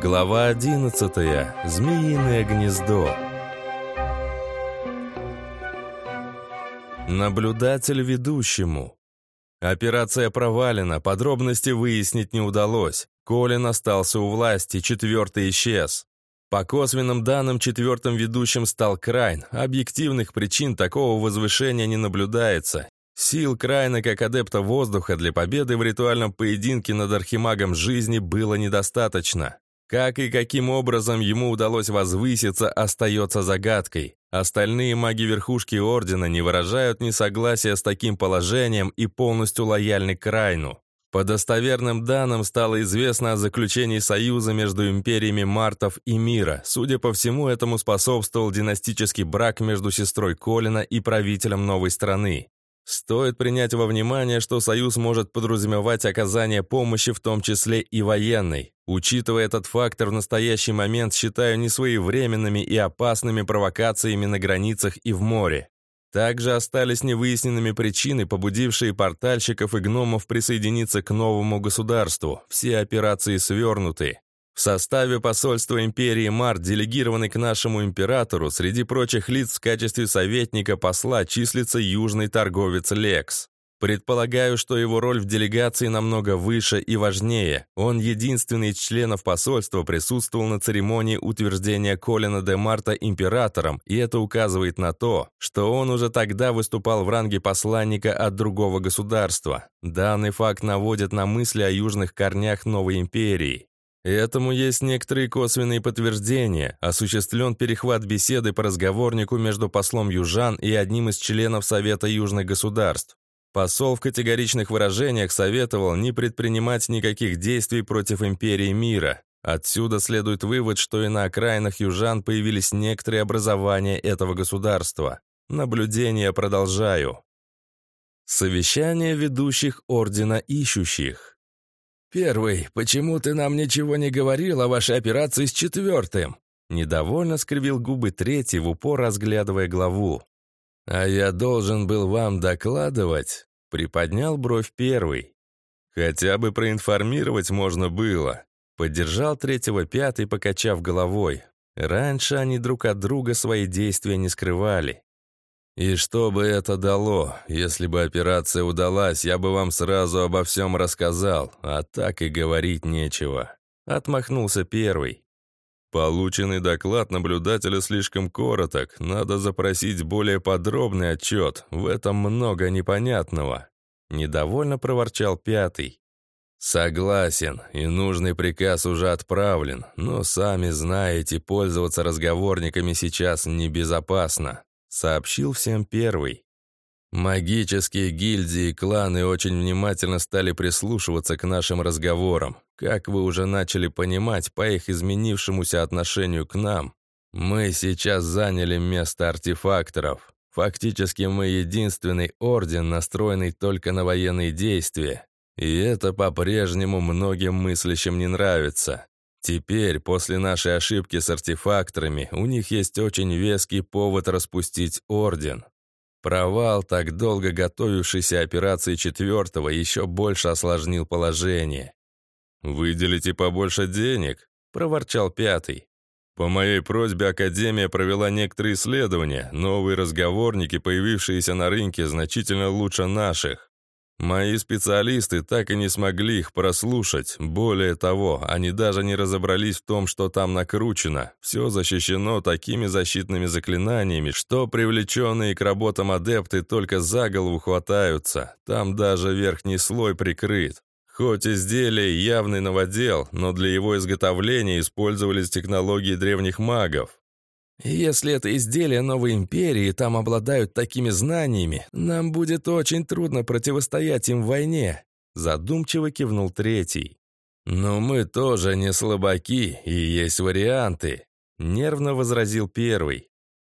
Глава 11. Змеиное гнездо. Наблюдатель ведущему. Операция провалена, подробности выяснить не удалось. Колин остался у власти, четвертый исчез. По косвенным данным, четвертым ведущим стал Крайн. Объективных причин такого возвышения не наблюдается. Сил Крайна как адепта воздуха для победы в ритуальном поединке над архимагом жизни было недостаточно. Как и каким образом ему удалось возвыситься, остается загадкой. Остальные маги верхушки Ордена не выражают несогласия с таким положением и полностью лояльны к Райну. По достоверным данным стало известно о заключении союза между империями Мартов и Мира. Судя по всему, этому способствовал династический брак между сестрой Колина и правителем новой страны. Стоит принять во внимание, что союз может подразумевать оказание помощи, в том числе и военной. Учитывая этот фактор, в настоящий момент считаю несвоевременными и опасными провокациями на границах и в море. Также остались невыясненными причины, побудившие портальщиков и гномов присоединиться к новому государству. Все операции свернуты. В составе посольства империи Март, делегированный к нашему императору, среди прочих лиц в качестве советника посла числится южный торговец Лекс. Предполагаю, что его роль в делегации намного выше и важнее. Он единственный из членов посольства присутствовал на церемонии утверждения Колина де Марта императором, и это указывает на то, что он уже тогда выступал в ранге посланника от другого государства. Данный факт наводит на мысли о южных корнях новой империи. Этому есть некоторые косвенные подтверждения. Осуществлен перехват беседы по разговорнику между послом Южан и одним из членов Совета Южных государств. Посол в категоричных выражениях советовал не предпринимать никаких действий против империи мира. Отсюда следует вывод, что и на окраинах южан появились некоторые образования этого государства. Наблюдение продолжаю. Совещание ведущих Ордена Ищущих. «Первый, почему ты нам ничего не говорил о вашей операции с четвертым?» Недовольно скривил губы третий, в упор разглядывая главу. «А я должен был вам докладывать?» Приподнял бровь первый. «Хотя бы проинформировать можно было». Поддержал третьего пятый, покачав головой. Раньше они друг от друга свои действия не скрывали. И что бы это дало? Если бы операция удалась, я бы вам сразу обо всем рассказал, а так и говорить нечего. Отмахнулся первый. Полученный доклад наблюдателя слишком короток, надо запросить более подробный отчет, в этом много непонятного. Недовольно проворчал пятый. «Согласен, и нужный приказ уже отправлен, но сами знаете, пользоваться разговорниками сейчас небезопасно сообщил всем первый. Магические гильдии и кланы очень внимательно стали прислушиваться к нашим разговорам. Как вы уже начали понимать по их изменившемуся отношению к нам, мы сейчас заняли место артефакторов. Фактически мы единственный орден, настроенный только на военные действия. И это по-прежнему многим мыслящим не нравится. Теперь, после нашей ошибки с артефакторами, у них есть очень веский повод распустить Орден. Провал так долго готовившейся операции четвертого еще больше осложнил положение. «Выделите побольше денег», — проворчал пятый. «По моей просьбе Академия провела некоторые исследования. Новые разговорники, появившиеся на рынке, значительно лучше наших. Мои специалисты так и не смогли их прослушать. Более того, они даже не разобрались в том, что там накручено. Все защищено такими защитными заклинаниями, что привлеченные к работам адепты только за голову хватаются. Там даже верхний слой прикрыт. Хоть изделие явный новодел, но для его изготовления использовались технологии древних магов. Если это изделие новой империи, там обладают такими знаниями, нам будет очень трудно противостоять им в войне», задумчиво кивнул третий. «Но мы тоже не слабаки, и есть варианты», нервно возразил первый.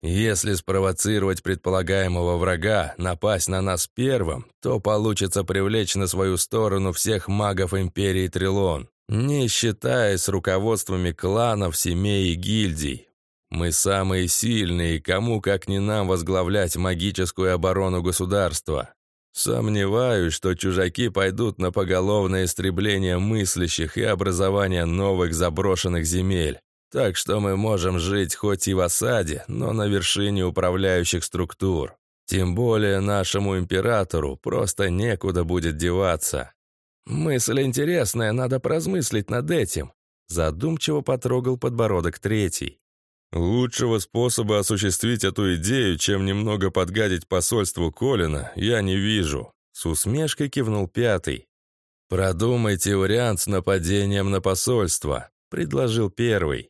«Если спровоцировать предполагаемого врага, напасть на нас первым, то получится привлечь на свою сторону всех магов Империи Трилон, не считаясь руководствами кланов, семей и гильдий. Мы самые сильные, кому как не нам возглавлять магическую оборону государства. Сомневаюсь, что чужаки пойдут на поголовное истребление мыслящих и образование новых заброшенных земель. Так что мы можем жить хоть и в осаде, но на вершине управляющих структур. Тем более нашему императору просто некуда будет деваться. Мысль интересная, надо поразмыслить над этим. Задумчиво потрогал подбородок третий. Лучшего способа осуществить эту идею, чем немного подгадить посольству Колина, я не вижу. С усмешкой кивнул пятый. «Продумайте вариант с нападением на посольство», — предложил первый.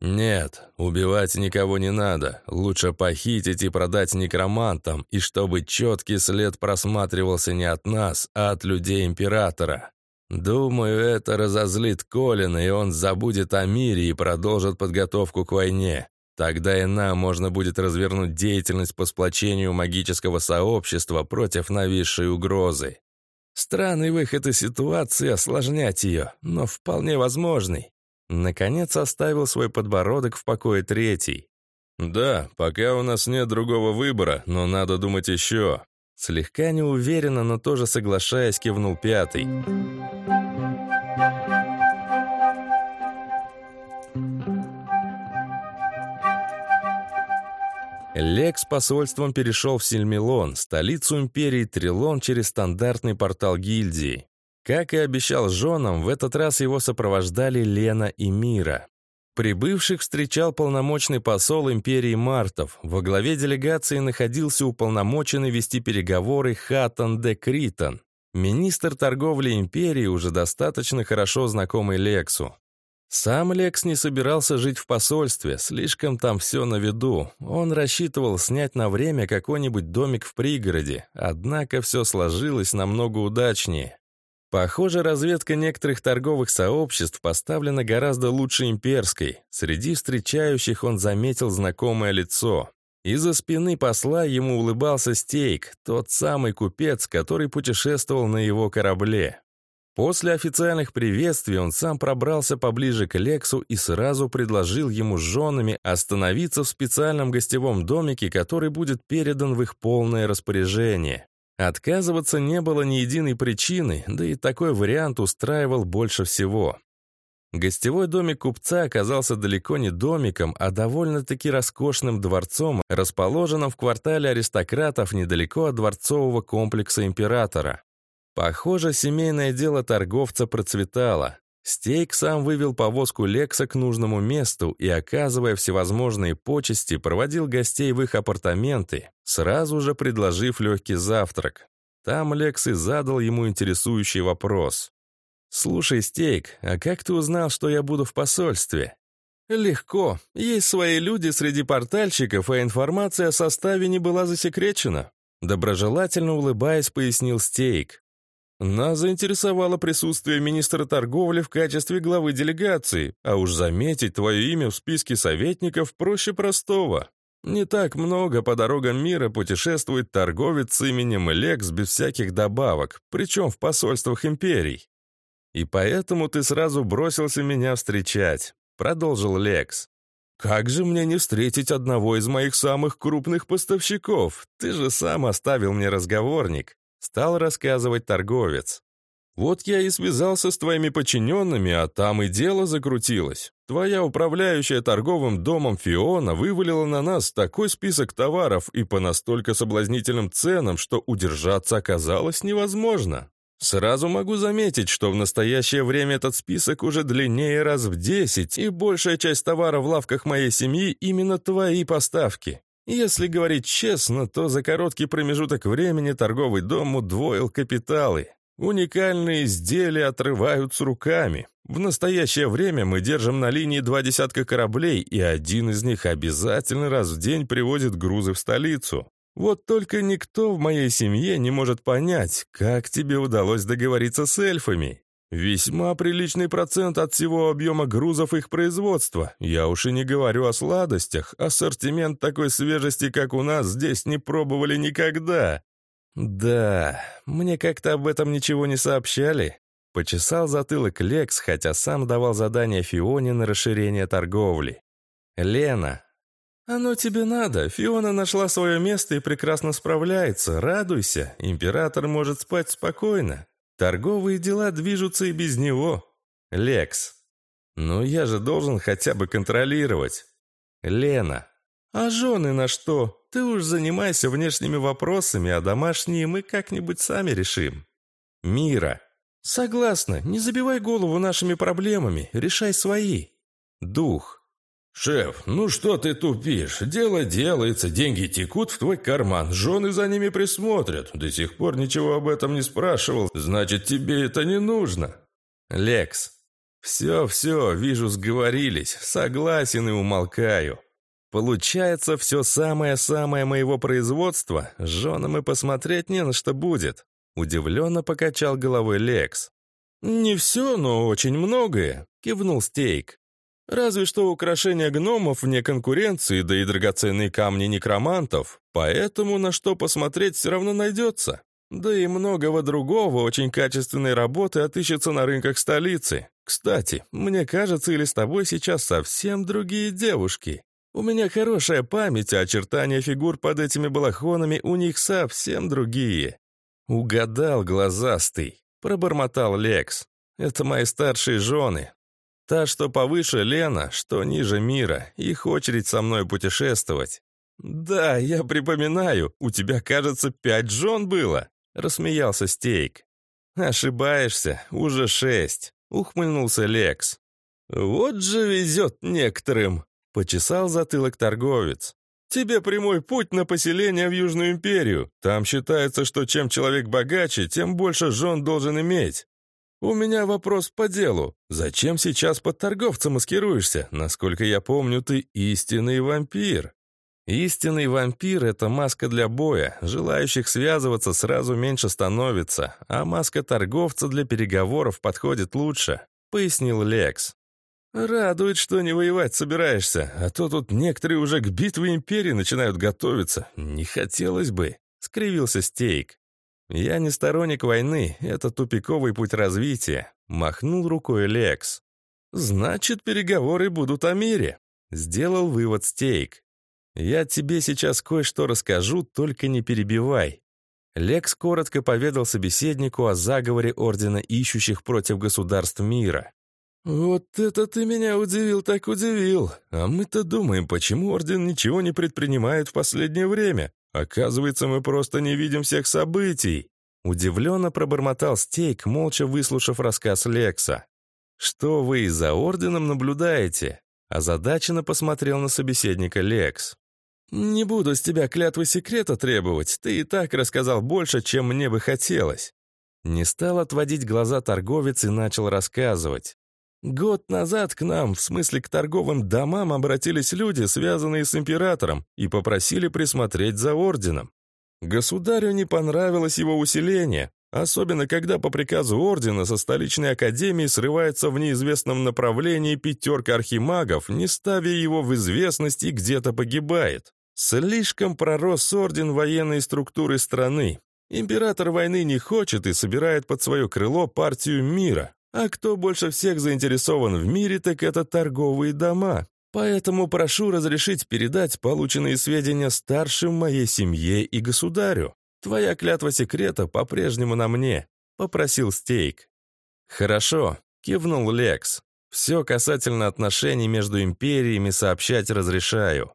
«Нет, убивать никого не надо. Лучше похитить и продать некромантам, и чтобы четкий след просматривался не от нас, а от людей Императора. Думаю, это разозлит Колина, и он забудет о мире и продолжит подготовку к войне. Тогда и нам можно будет развернуть деятельность по сплочению магического сообщества против нависшей угрозы. Странный выход из ситуации осложнять ее, но вполне возможный. Наконец оставил свой подбородок в покое третий. «Да, пока у нас нет другого выбора, но надо думать еще». Слегка неуверенно, но тоже соглашаясь, кивнул пятый. Лек с посольством перешел в Сильмилон, столицу империи Трилон через стандартный портал гильдии. Как и обещал женам, в этот раз его сопровождали Лена и Мира. Прибывших встречал полномочный посол империи Мартов. Во главе делегации находился уполномоченный вести переговоры Хатан де Критон, министр торговли империи, уже достаточно хорошо знакомый Лексу. Сам Лекс не собирался жить в посольстве, слишком там все на виду. Он рассчитывал снять на время какой-нибудь домик в пригороде, однако все сложилось намного удачнее. Похоже, разведка некоторых торговых сообществ поставлена гораздо лучше имперской. Среди встречающих он заметил знакомое лицо. Из-за спины посла ему улыбался Стейк, тот самый купец, который путешествовал на его корабле. После официальных приветствий он сам пробрался поближе к Лексу и сразу предложил ему с женами остановиться в специальном гостевом домике, который будет передан в их полное распоряжение. Отказываться не было ни единой причины, да и такой вариант устраивал больше всего. Гостевой домик купца оказался далеко не домиком, а довольно-таки роскошным дворцом, расположенным в квартале аристократов недалеко от дворцового комплекса императора. Похоже, семейное дело торговца процветало. Стейк сам вывел повозку Лекса к нужному месту и, оказывая всевозможные почести, проводил гостей в их апартаменты, сразу же предложив легкий завтрак. Там Лекс и задал ему интересующий вопрос. «Слушай, Стейк, а как ты узнал, что я буду в посольстве?» «Легко. Есть свои люди среди портальщиков, а информация о составе не была засекречена». Доброжелательно улыбаясь, пояснил Стейк. Нас заинтересовало присутствие министра торговли в качестве главы делегации, а уж заметить твое имя в списке советников проще простого. Не так много по дорогам мира путешествует торговец с именем Лекс без всяких добавок, причем в посольствах империй. И поэтому ты сразу бросился меня встречать, продолжил Лекс. Как же мне не встретить одного из моих самых крупных поставщиков? Ты же сам оставил мне разговорник. Стал рассказывать торговец. «Вот я и связался с твоими подчиненными, а там и дело закрутилось. Твоя управляющая торговым домом Фиона вывалила на нас такой список товаров и по настолько соблазнительным ценам, что удержаться оказалось невозможно. Сразу могу заметить, что в настоящее время этот список уже длиннее раз в десять, и большая часть товаров в лавках моей семьи именно твои поставки. Если говорить честно, то за короткий промежуток времени торговый дом удвоил капиталы. Уникальные изделия отрывают с руками. В настоящее время мы держим на линии два десятка кораблей, и один из них обязательно раз в день привозит грузы в столицу. Вот только никто в моей семье не может понять, как тебе удалось договориться с эльфами. Весьма приличный процент от всего объема грузов их производства. Я уж и не говорю о сладостях. Ассортимент такой свежести, как у нас, здесь не пробовали никогда. Да, мне как-то об этом ничего не сообщали. Почесал затылок Лекс, хотя сам давал задание Фионе на расширение торговли. Лена. «Оно тебе надо. Фиона нашла свое место и прекрасно справляется. Радуйся. Император может спать спокойно. Торговые дела движутся и без него. Лекс. Ну я же должен хотя бы контролировать. Лена. А жены на что? Ты уж занимайся внешними вопросами, а домашние мы как-нибудь сами решим. Мира. Согласна, не забивай голову нашими проблемами, решай свои. Дух. «Шеф, ну что ты тупишь? Дело делается, деньги текут в твой карман, жены за ними присмотрят. До сих пор ничего об этом не спрашивал, значит, тебе это не нужно». «Лекс, все, все, вижу, сговорились, согласен и умолкаю. Получается, все самое-самое моего производства, женам и посмотреть не на что будет». Удивленно покачал головой Лекс. «Не все, но очень многое», — кивнул Стейк. Разве что украшения гномов вне конкуренции, да и драгоценные камни некромантов, поэтому на что посмотреть все равно найдется. Да и многого другого очень качественной работы отыщется на рынках столицы. Кстати, мне кажется, или с тобой сейчас совсем другие девушки. У меня хорошая память, а очертания фигур под этими балахонами у них совсем другие. Угадал глазастый, пробормотал Лекс. Это мои старшие жены, Та, что повыше Лена, что ниже мира, их очередь со мной путешествовать. «Да, я припоминаю, у тебя, кажется, пять жен было», — рассмеялся Стейк. «Ошибаешься, уже шесть», — ухмыльнулся Лекс. «Вот же везет некоторым», — почесал затылок торговец. «Тебе прямой путь на поселение в Южную империю. Там считается, что чем человек богаче, тем больше жен должен иметь. «У меня вопрос по делу. Зачем сейчас под торговца маскируешься? Насколько я помню, ты истинный вампир». «Истинный вампир — это маска для боя. Желающих связываться сразу меньше становится, а маска торговца для переговоров подходит лучше», — пояснил Лекс. «Радует, что не воевать собираешься, а то тут некоторые уже к битве империи начинают готовиться. Не хотелось бы», — скривился Стейк. «Я не сторонник войны, это тупиковый путь развития», — махнул рукой Лекс. «Значит, переговоры будут о мире», — сделал вывод Стейк. «Я тебе сейчас кое-что расскажу, только не перебивай». Лекс коротко поведал собеседнику о заговоре Ордена Ищущих против государств мира. «Вот это ты меня удивил, так удивил. А мы-то думаем, почему Орден ничего не предпринимает в последнее время. Оказывается, мы просто не видим всех событий. Удивленно пробормотал Стейк, молча выслушав рассказ Лекса. «Что вы за орденом наблюдаете?» Озадаченно посмотрел на собеседника Лекс. «Не буду с тебя клятвы секрета требовать, ты и так рассказал больше, чем мне бы хотелось». Не стал отводить глаза торговец и начал рассказывать. Год назад к нам, в смысле к торговым домам, обратились люди, связанные с императором, и попросили присмотреть за орденом. Государю не понравилось его усиление, особенно когда по приказу ордена со столичной академии срывается в неизвестном направлении пятерка архимагов, не ставя его в известность и где-то погибает. Слишком пророс орден военной структуры страны. Император войны не хочет и собирает под свое крыло партию мира, а кто больше всех заинтересован в мире, так это торговые дома. Поэтому прошу разрешить передать полученные сведения старшим моей семье и государю. Твоя клятва секрета по-прежнему на мне», — попросил Стейк. «Хорошо», — кивнул Лекс. «Все касательно отношений между империями сообщать разрешаю.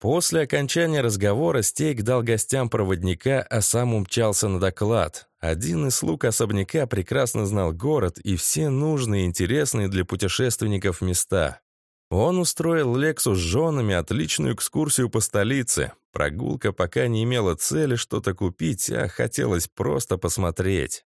После окончания разговора Стейк дал гостям проводника, а сам умчался на доклад. Один из слуг особняка прекрасно знал город и все нужные и интересные для путешественников места. Он устроил Лексу с женами отличную экскурсию по столице. Прогулка пока не имела цели что-то купить, а хотелось просто посмотреть.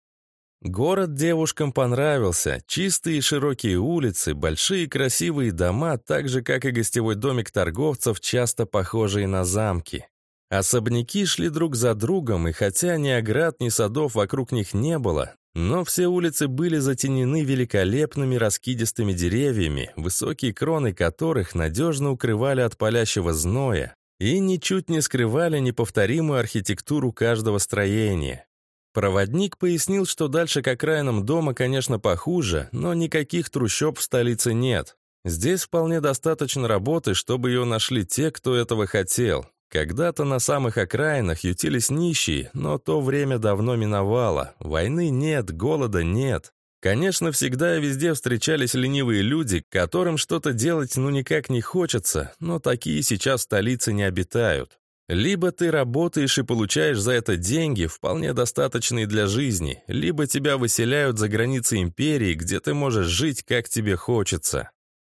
Город девушкам понравился. Чистые широкие улицы, большие красивые дома, так же, как и гостевой домик торговцев, часто похожие на замки. Особняки шли друг за другом, и хотя ни оград, ни садов вокруг них не было, но все улицы были затенены великолепными раскидистыми деревьями, высокие кроны которых надежно укрывали от палящего зноя и ничуть не скрывали неповторимую архитектуру каждого строения. Проводник пояснил, что дальше к окраинам дома, конечно, похуже, но никаких трущоб в столице нет. Здесь вполне достаточно работы, чтобы ее нашли те, кто этого хотел. Когда-то на самых окраинах ютились нищие, но то время давно миновало. Войны нет, голода нет. Конечно, всегда и везде встречались ленивые люди, которым что-то делать ну никак не хочется, но такие сейчас в столице не обитают. Либо ты работаешь и получаешь за это деньги, вполне достаточные для жизни, либо тебя выселяют за границы империи, где ты можешь жить, как тебе хочется.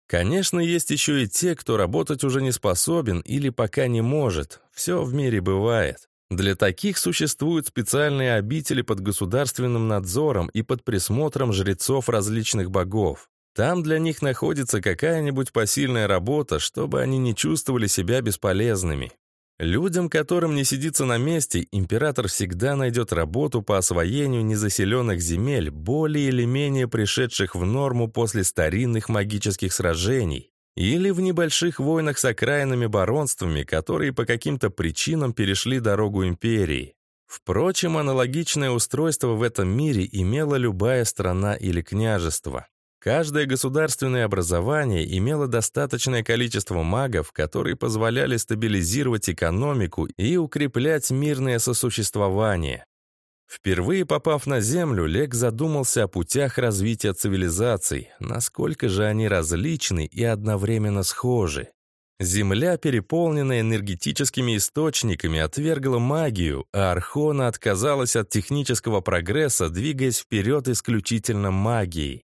Конечно, есть еще и те, кто работать уже не способен или пока не может. Все в мире бывает. Для таких существуют специальные обители под государственным надзором и под присмотром жрецов различных богов. Там для них находится какая-нибудь посильная работа, чтобы они не чувствовали себя бесполезными. Людям, которым не сидится на месте, император всегда найдет работу по освоению незаселенных земель, более или менее пришедших в норму после старинных магических сражений, или в небольших войнах с окраинными баронствами, которые по каким-то причинам перешли дорогу империи. Впрочем, аналогичное устройство в этом мире имела любая страна или княжество. Каждое государственное образование имело достаточное количество магов, которые позволяли стабилизировать экономику и укреплять мирное сосуществование. Впервые попав на Землю, Лек задумался о путях развития цивилизаций, насколько же они различны и одновременно схожи. Земля, переполненная энергетическими источниками, отвергла магию, а Архона отказалась от технического прогресса, двигаясь вперед исключительно магией.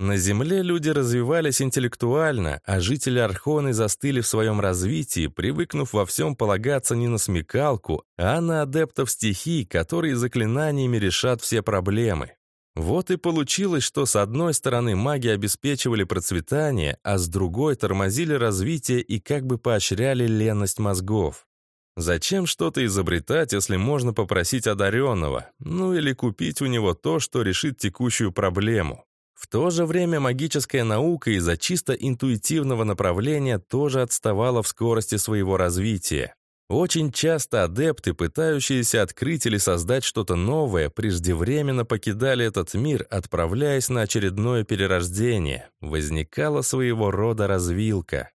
На Земле люди развивались интеллектуально, а жители Архоны застыли в своем развитии, привыкнув во всем полагаться не на смекалку, а на адептов стихий, которые заклинаниями решат все проблемы. Вот и получилось, что с одной стороны маги обеспечивали процветание, а с другой тормозили развитие и как бы поощряли ленность мозгов. Зачем что-то изобретать, если можно попросить одаренного? Ну или купить у него то, что решит текущую проблему. В то же время магическая наука из-за чисто интуитивного направления тоже отставала в скорости своего развития. Очень часто адепты, пытающиеся открыть или создать что-то новое, преждевременно покидали этот мир, отправляясь на очередное перерождение. Возникала своего рода развилка.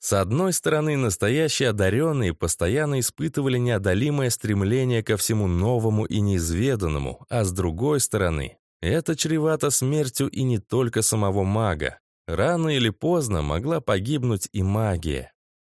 С одной стороны, настоящие одаренные постоянно испытывали неодолимое стремление ко всему новому и неизведанному, а с другой стороны, это чревато смертью и не только самого мага. Рано или поздно могла погибнуть и магия.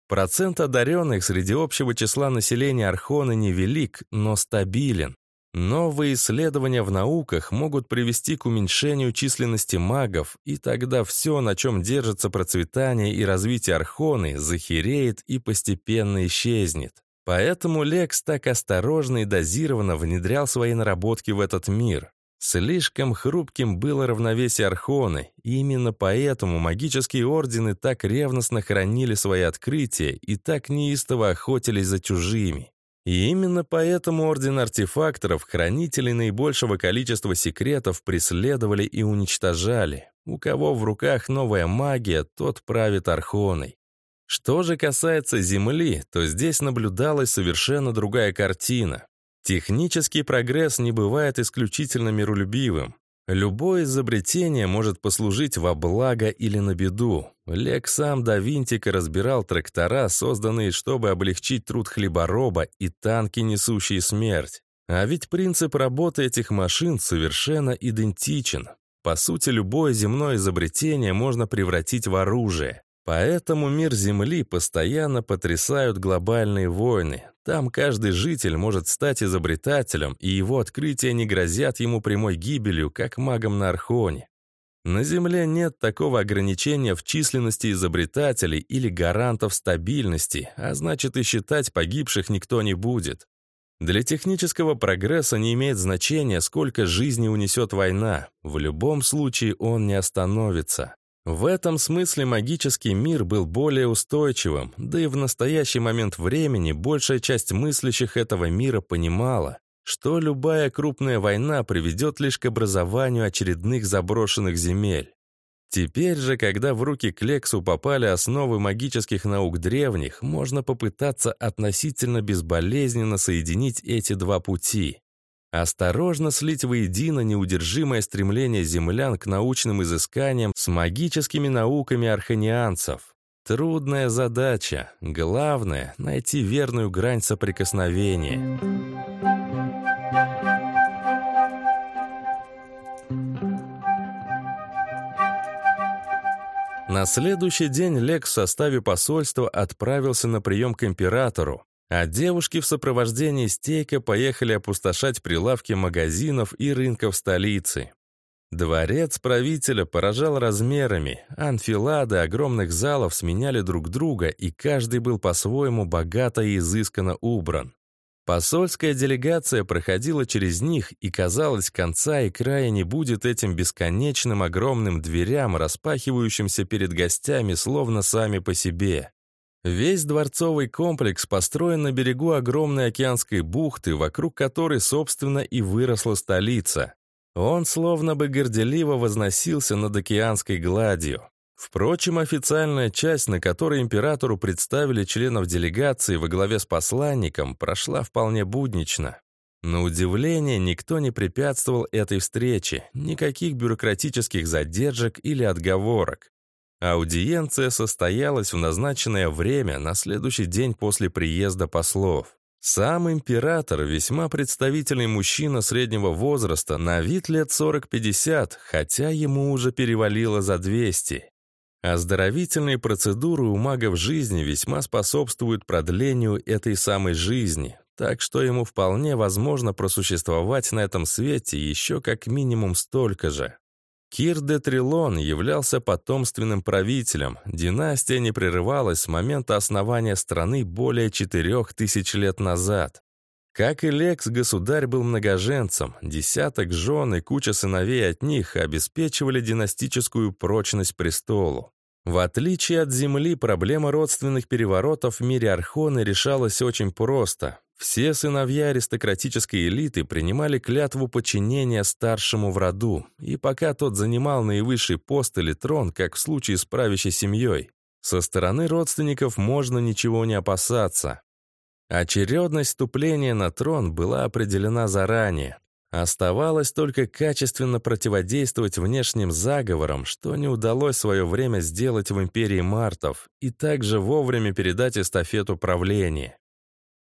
Процент одаренных среди общего числа населения Архона невелик, но стабилен. Новые исследования в науках могут привести к уменьшению численности магов, и тогда все, на чем держится процветание и развитие Архоны, захереет и постепенно исчезнет. Поэтому Лекс так осторожно и дозированно внедрял свои наработки в этот мир. Слишком хрупким было равновесие Архоны, и именно поэтому магические ордены так ревностно хранили свои открытия и так неистово охотились за чужими. И именно поэтому Орден Артефакторов, хранителей наибольшего количества секретов, преследовали и уничтожали. У кого в руках новая магия, тот правит Архоной. Что же касается Земли, то здесь наблюдалась совершенно другая картина. Технический прогресс не бывает исключительно миролюбивым. Любое изобретение может послужить во благо или на беду. Лек сам до винтика разбирал трактора, созданные, чтобы облегчить труд хлебороба и танки, несущие смерть. А ведь принцип работы этих машин совершенно идентичен. По сути, любое земное изобретение можно превратить в оружие. Поэтому мир Земли постоянно потрясают глобальные войны. Там каждый житель может стать изобретателем, и его открытия не грозят ему прямой гибелью, как магам на Архоне. На Земле нет такого ограничения в численности изобретателей или гарантов стабильности, а значит и считать погибших никто не будет. Для технического прогресса не имеет значения, сколько жизней унесет война. В любом случае он не остановится. В этом смысле магический мир был более устойчивым, да и в настоящий момент времени большая часть мыслящих этого мира понимала, что любая крупная война приведет лишь к образованию очередных заброшенных земель. Теперь же, когда в руки Клексу попали основы магических наук древних, можно попытаться относительно безболезненно соединить эти два пути. Осторожно слить воедино неудержимое стремление землян к научным изысканиям с магическими науками арханианцев. Трудная задача. Главное — найти верную грань соприкосновения. На следующий день Лекс в составе посольства отправился на прием к императору, а девушки в сопровождении стейка поехали опустошать прилавки магазинов и рынков столицы. Дворец правителя поражал размерами, анфилады огромных залов сменяли друг друга, и каждый был по-своему богато и изысканно убран. Посольская делегация проходила через них, и, казалось, конца и края не будет этим бесконечным огромным дверям, распахивающимся перед гостями, словно сами по себе. Весь дворцовый комплекс построен на берегу огромной океанской бухты, вокруг которой, собственно, и выросла столица. Он словно бы горделиво возносился над океанской гладью. Впрочем, официальная часть, на которой императору представили членов делегации во главе с посланником, прошла вполне буднично. На удивление, никто не препятствовал этой встрече, никаких бюрократических задержек или отговорок. Аудиенция состоялась в назначенное время на следующий день после приезда послов. Сам император, весьма представительный мужчина среднего возраста, на вид лет 40-50, хотя ему уже перевалило за 200. Оздоровительные процедуры у магов жизни весьма способствуют продлению этой самой жизни, так что ему вполне возможно просуществовать на этом свете еще как минимум столько же. Кир де Трилон являлся потомственным правителем. Династия не прерывалась с момента основания страны более четырех тысяч лет назад. Как и Лекс, государь был многоженцем, десяток жен и куча сыновей от них обеспечивали династическую прочность престолу. В отличие от Земли, проблема родственных переворотов в мире Архоны решалась очень просто. Все сыновья аристократической элиты принимали клятву подчинения старшему в роду, и пока тот занимал наивысший пост или трон, как в случае с правящей семьей, со стороны родственников можно ничего не опасаться. Очередность вступления на трон была определена заранее. Оставалось только качественно противодействовать внешним заговорам, что не удалось в свое время сделать в империи Мартов, и также вовремя передать эстафету правления.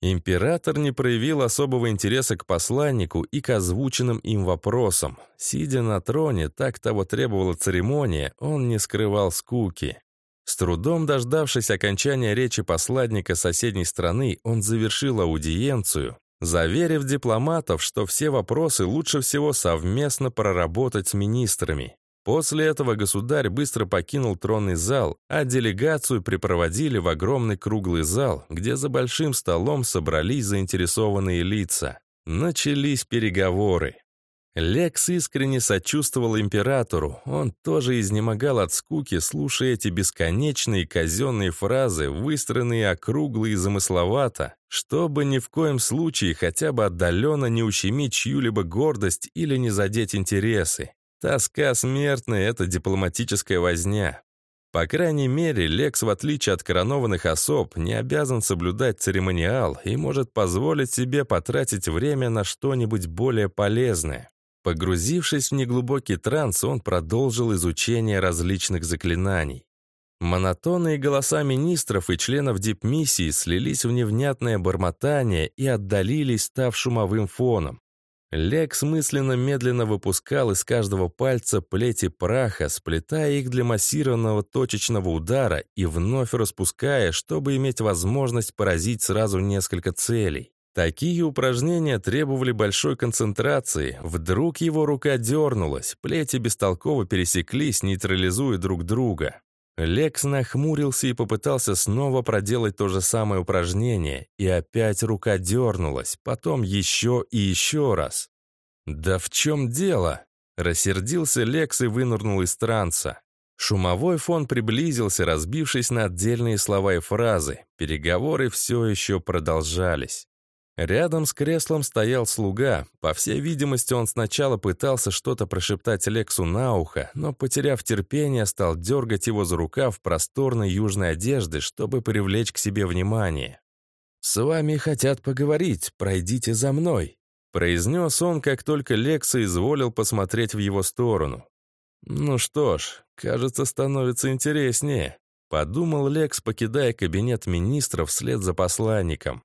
Император не проявил особого интереса к посланнику и к озвученным им вопросам. Сидя на троне, так того требовала церемония, он не скрывал скуки. С трудом дождавшись окончания речи посладника соседней страны, он завершил аудиенцию, заверив дипломатов, что все вопросы лучше всего совместно проработать с министрами. После этого государь быстро покинул тронный зал, а делегацию припроводили в огромный круглый зал, где за большим столом собрались заинтересованные лица. Начались переговоры. Лекс искренне сочувствовал императору. Он тоже изнемогал от скуки, слушая эти бесконечные казенные фразы, выстроенные округло и замысловато, чтобы ни в коем случае хотя бы отдаленно не ущемить чью-либо гордость или не задеть интересы. Тоска смертная — это дипломатическая возня. По крайней мере, Лекс, в отличие от коронованных особ, не обязан соблюдать церемониал и может позволить себе потратить время на что-нибудь более полезное. Погрузившись в неглубокий транс, он продолжил изучение различных заклинаний. Монотонные голоса министров и членов дипмиссии слились в невнятное бормотание и отдалились, став шумовым фоном. Лекс мысленно медленно выпускал из каждого пальца плети праха, сплетая их для массированного точечного удара и вновь распуская, чтобы иметь возможность поразить сразу несколько целей. Такие упражнения требовали большой концентрации. Вдруг его рука дернулась, плети бестолково пересеклись, нейтрализуя друг друга. Лекс нахмурился и попытался снова проделать то же самое упражнение, и опять рука дернулась, потом еще и еще раз. «Да в чем дело?» Рассердился Лекс и вынырнул из транса. Шумовой фон приблизился, разбившись на отдельные слова и фразы. Переговоры все еще продолжались. Рядом с креслом стоял слуга. По всей видимости, он сначала пытался что-то прошептать Лексу на ухо, но, потеряв терпение, стал дергать его за рукав просторной южной одежды, чтобы привлечь к себе внимание. «С вами хотят поговорить, пройдите за мной», произнес он, как только Лекса изволил посмотреть в его сторону. «Ну что ж, кажется, становится интереснее», — подумал Лекс, покидая кабинет министра вслед за посланником.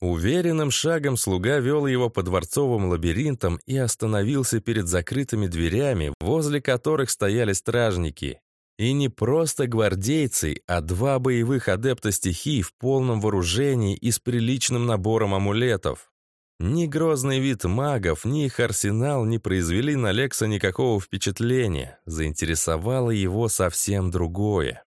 Уверенным шагом слуга вел его по дворцовым лабиринтам и остановился перед закрытыми дверями, возле которых стояли стражники. И не просто гвардейцы, а два боевых адепта стихий в полном вооружении и с приличным набором амулетов. Ни грозный вид магов, ни их арсенал не произвели на Лекса никакого впечатления. Заинтересовало его совсем другое.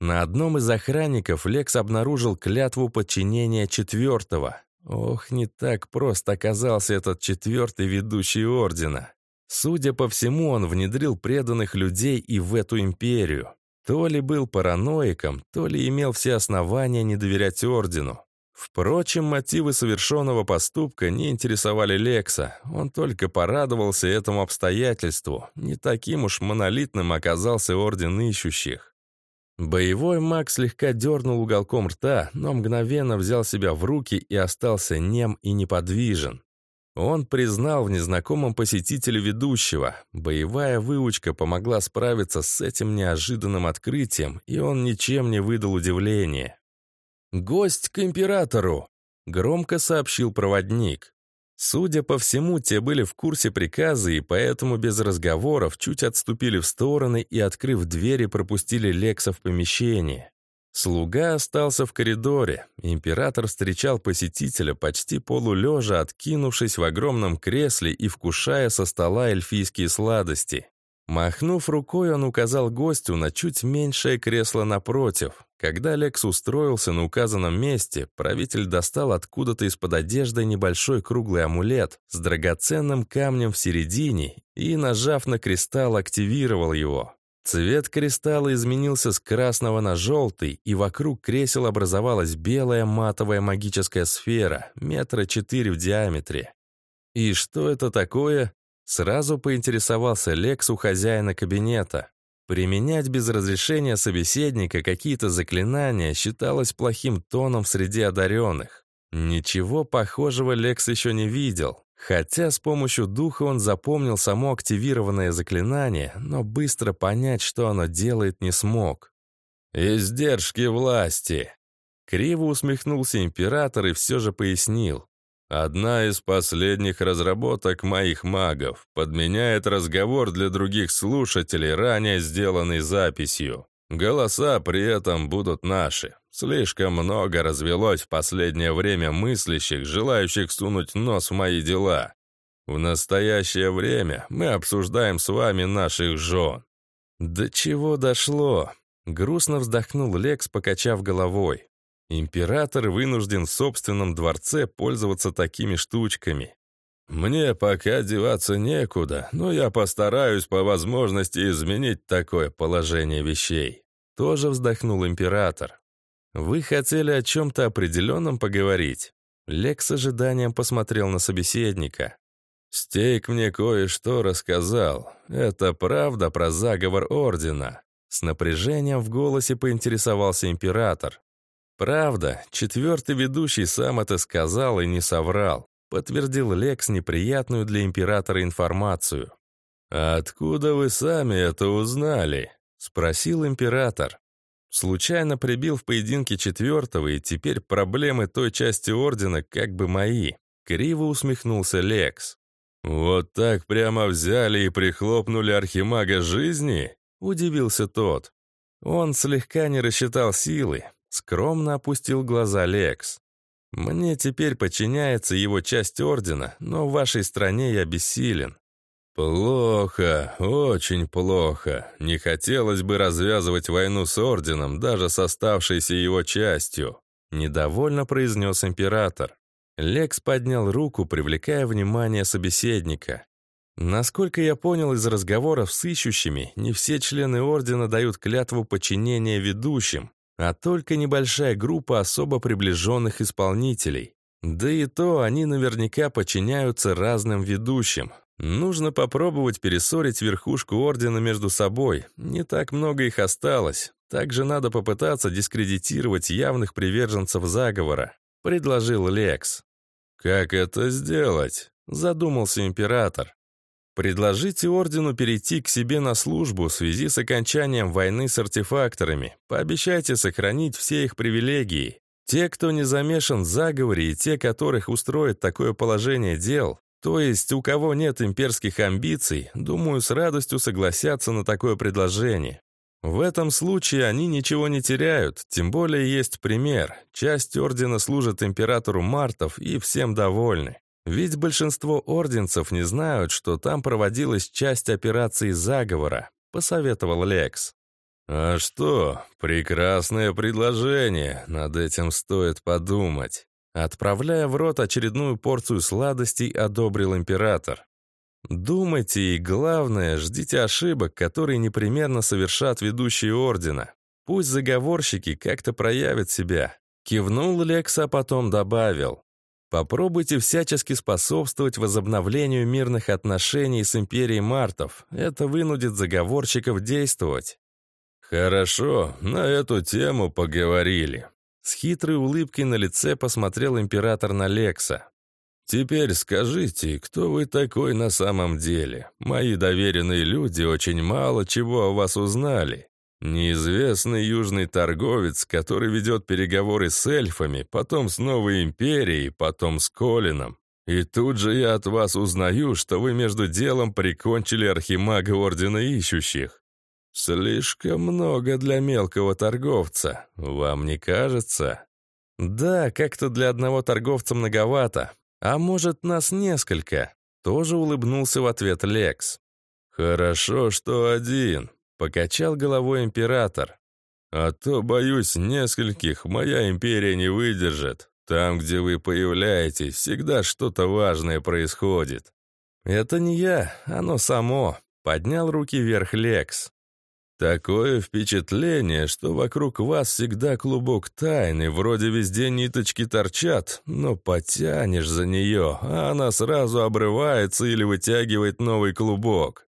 На одном из охранников Лекс обнаружил клятву подчинения четвертого. Ох, не так просто оказался этот четвертый ведущий ордена. Судя по всему, он внедрил преданных людей и в эту империю. То ли был параноиком, то ли имел все основания не доверять ордену. Впрочем, мотивы совершенного поступка не интересовали Лекса. Он только порадовался этому обстоятельству. Не таким уж монолитным оказался орден ищущих. Боевой маг слегка дернул уголком рта, но мгновенно взял себя в руки и остался нем и неподвижен. Он признал в незнакомом посетителе ведущего. Боевая выучка помогла справиться с этим неожиданным открытием, и он ничем не выдал удивления. «Гость к императору!» — громко сообщил проводник. Судя по всему, те были в курсе приказа и поэтому без разговоров чуть отступили в стороны и, открыв двери, пропустили Лекса в помещение. Слуга остался в коридоре. Император встречал посетителя почти полулежа, откинувшись в огромном кресле и вкушая со стола эльфийские сладости. Махнув рукой, он указал гостю на чуть меньшее кресло напротив. Когда Лекс устроился на указанном месте, правитель достал откуда-то из-под одежды небольшой круглый амулет с драгоценным камнем в середине и, нажав на кристалл, активировал его. Цвет кристалла изменился с красного на желтый, и вокруг кресел образовалась белая матовая магическая сфера, метра четыре в диаметре. И что это такое? Сразу поинтересовался Лекс у хозяина кабинета. Применять без разрешения собеседника какие-то заклинания считалось плохим тоном среди одаренных. Ничего похожего Лекс еще не видел, хотя с помощью духа он запомнил само активированное заклинание, но быстро понять, что оно делает, не смог. «Издержки власти!» Криво усмехнулся император и все же пояснил. Одна из последних разработок моих магов подменяет разговор для других слушателей, ранее сделанный записью. Голоса при этом будут наши. Слишком много развелось в последнее время мыслящих, желающих сунуть нос в мои дела. В настоящее время мы обсуждаем с вами наших жен. До чего дошло? Грустно вздохнул Лекс, покачав головой. Император вынужден в собственном дворце пользоваться такими штучками. Мне пока деваться некуда, но я постараюсь по возможности изменить такое положение вещей. Тоже вздохнул император. Вы хотели о чем-то определенном поговорить? Лекс с ожиданием посмотрел на собеседника. «Стейк мне кое-что рассказал. Это правда про заговор Ордена?» С напряжением в голосе поинтересовался император. Правда, четвертый ведущий сам это сказал и не соврал. Подтвердил Лекс неприятную для императора информацию. «Откуда вы сами это узнали?» — спросил император. Случайно прибил в поединке четвертого, и теперь проблемы той части ордена как бы мои. Криво усмехнулся Лекс. «Вот так прямо взяли и прихлопнули архимага жизни?» — удивился тот. Он слегка не рассчитал силы, Скромно опустил глаза Лекс. «Мне теперь подчиняется его часть Ордена, но в вашей стране я бессилен». «Плохо, очень плохо. Не хотелось бы развязывать войну с Орденом, даже с оставшейся его частью», — недовольно произнес император. Лекс поднял руку, привлекая внимание собеседника. Насколько я понял из разговоров с ищущими, не все члены Ордена дают клятву подчинения ведущим, а только небольшая группа особо приближенных исполнителей. Да и то они наверняка подчиняются разным ведущим. Нужно попробовать перессорить верхушку ордена между собой. Не так много их осталось. Также надо попытаться дискредитировать явных приверженцев заговора, предложил Лекс. Как это сделать? задумался император. Предложите ордену перейти к себе на службу в связи с окончанием войны с артефакторами. Пообещайте сохранить все их привилегии. Те, кто не замешан в заговоре, и те, которых устроит такое положение дел, то есть у кого нет имперских амбиций, думаю, с радостью согласятся на такое предложение. В этом случае они ничего не теряют, тем более есть пример. Часть ордена служит императору Мартов и всем довольны. Ведь большинство орденцев не знают, что там проводилась часть операции заговора, посоветовал Лекс. «А что? Прекрасное предложение. Над этим стоит подумать». Отправляя в рот очередную порцию сладостей, одобрил император. Думайте и, главное, ждите ошибок, которые непременно совершат ведущие ордена. Пусть заговорщики как-то проявят себя. Кивнул Лекс, а потом добавил. Попробуйте всячески способствовать возобновлению мирных отношений с империей Мартов. Это вынудит заговорщиков действовать. Хорошо, на эту тему поговорили. С хитрой улыбкой на лице посмотрел император на Лекса. «Теперь скажите, кто вы такой на самом деле? Мои доверенные люди очень мало чего о вас узнали. Неизвестный южный торговец, который ведет переговоры с эльфами, потом с Новой Империей, потом с Колином. И тут же я от вас узнаю, что вы между делом прикончили архимага Ордена Ищущих. Слишком много для мелкого торговца, вам не кажется?» «Да, как-то для одного торговца многовато. «А может, нас несколько?» Тоже улыбнулся в ответ Лекс. «Хорошо, что один», — покачал головой император. «А то, боюсь, нескольких моя империя не выдержит. Там, где вы появляетесь, всегда что-то важное происходит». «Это не я, оно само», — поднял руки вверх Лекс. Такое впечатление, что вокруг вас всегда клубок тайны, вроде везде ниточки торчат, но потянешь за нее, а она сразу обрывается или вытягивает новый клубок.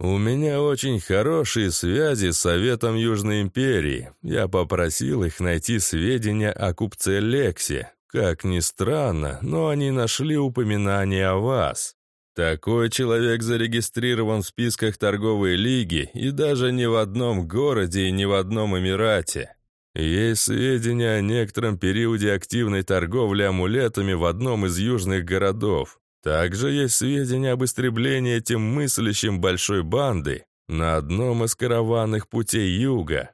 У меня очень хорошие связи с Советом Южной Империи. Я попросил их найти сведения о купце Лексе. Как ни странно, но они нашли упоминание о вас. Такой человек зарегистрирован в списках торговой лиги и даже не в одном городе и не в одном Эмирате. Есть сведения о некотором периоде активной торговли амулетами в одном из южных городов. Также есть сведения об истреблении этим мыслящим большой банды на одном из караванных путей юга.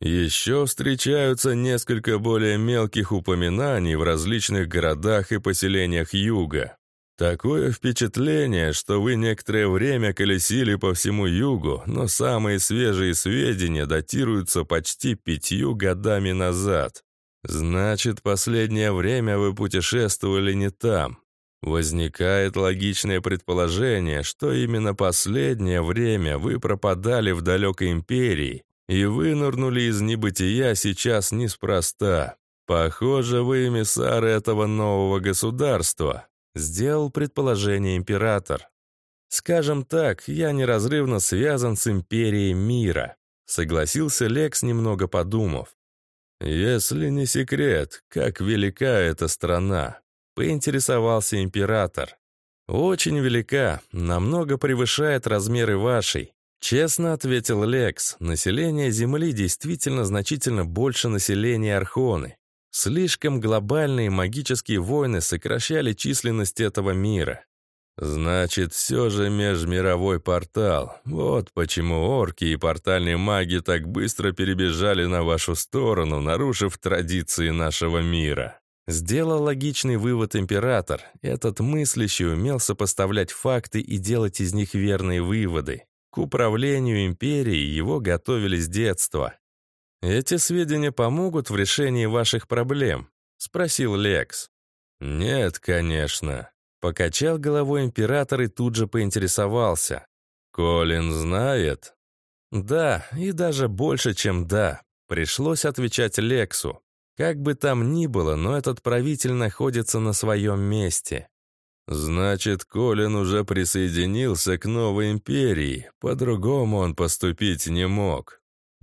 Еще встречаются несколько более мелких упоминаний в различных городах и поселениях юга. Такое впечатление, что вы некоторое время колесили по всему югу, но самые свежие сведения датируются почти пятью годами назад. Значит, последнее время вы путешествовали не там. Возникает логичное предположение, что именно последнее время вы пропадали в далекой империи и вынырнули из небытия сейчас неспроста. Похоже, вы эмиссары этого нового государства, Сделал предположение император. «Скажем так, я неразрывно связан с империей мира», согласился Лекс, немного подумав. «Если не секрет, как велика эта страна?» Поинтересовался император. «Очень велика, намного превышает размеры вашей», честно ответил Лекс. Население Земли действительно значительно больше населения Архоны. Слишком глобальные магические войны сокращали численность этого мира. Значит, все же межмировой портал. Вот почему орки и портальные маги так быстро перебежали на вашу сторону, нарушив традиции нашего мира. Сделал логичный вывод император. Этот мыслящий умел сопоставлять факты и делать из них верные выводы. К управлению империей его готовили с детства. «Эти сведения помогут в решении ваших проблем?» — спросил Лекс. «Нет, конечно», — покачал головой император и тут же поинтересовался. «Колин знает?» «Да, и даже больше, чем да», — пришлось отвечать Лексу. Как бы там ни было, но этот правитель находится на своем месте. «Значит, Колин уже присоединился к новой империи, по-другому он поступить не мог»,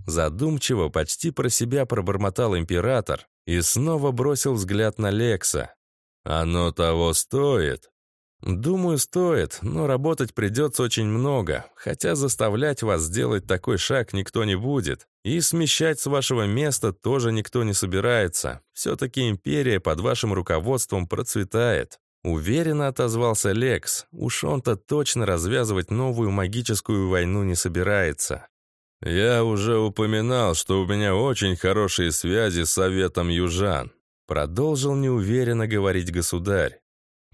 Задумчиво, почти про себя пробормотал император и снова бросил взгляд на Лекса. «Оно того стоит?» «Думаю, стоит, но работать придется очень много, хотя заставлять вас сделать такой шаг никто не будет. И смещать с вашего места тоже никто не собирается. Все-таки империя под вашим руководством процветает». Уверенно отозвался Лекс. Уж он-то точно развязывать новую магическую войну не собирается. «Я уже упоминал, что у меня очень хорошие связи с Советом Южан», продолжил неуверенно говорить государь.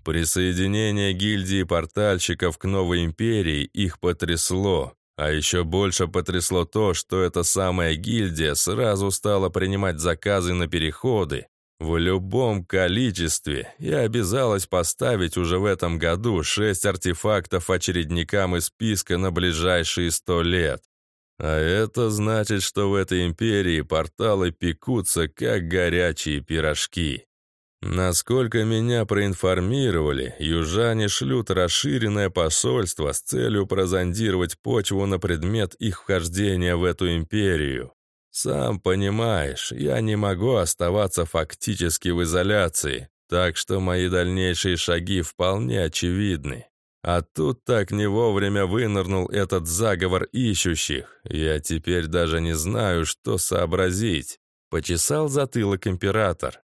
Присоединение гильдии портальщиков к новой империи их потрясло. А еще больше потрясло то, что эта самая гильдия сразу стала принимать заказы на переходы в любом количестве и обязалась поставить уже в этом году шесть артефактов очередникам из списка на ближайшие сто лет. А это значит, что в этой империи порталы пекутся, как горячие пирожки. Насколько меня проинформировали, южане шлют расширенное посольство с целью прозондировать почву на предмет их вхождения в эту империю. Сам понимаешь, я не могу оставаться фактически в изоляции, так что мои дальнейшие шаги вполне очевидны. А тут так не вовремя вынырнул этот заговор ищущих. Я теперь даже не знаю, что сообразить. Почесал затылок император.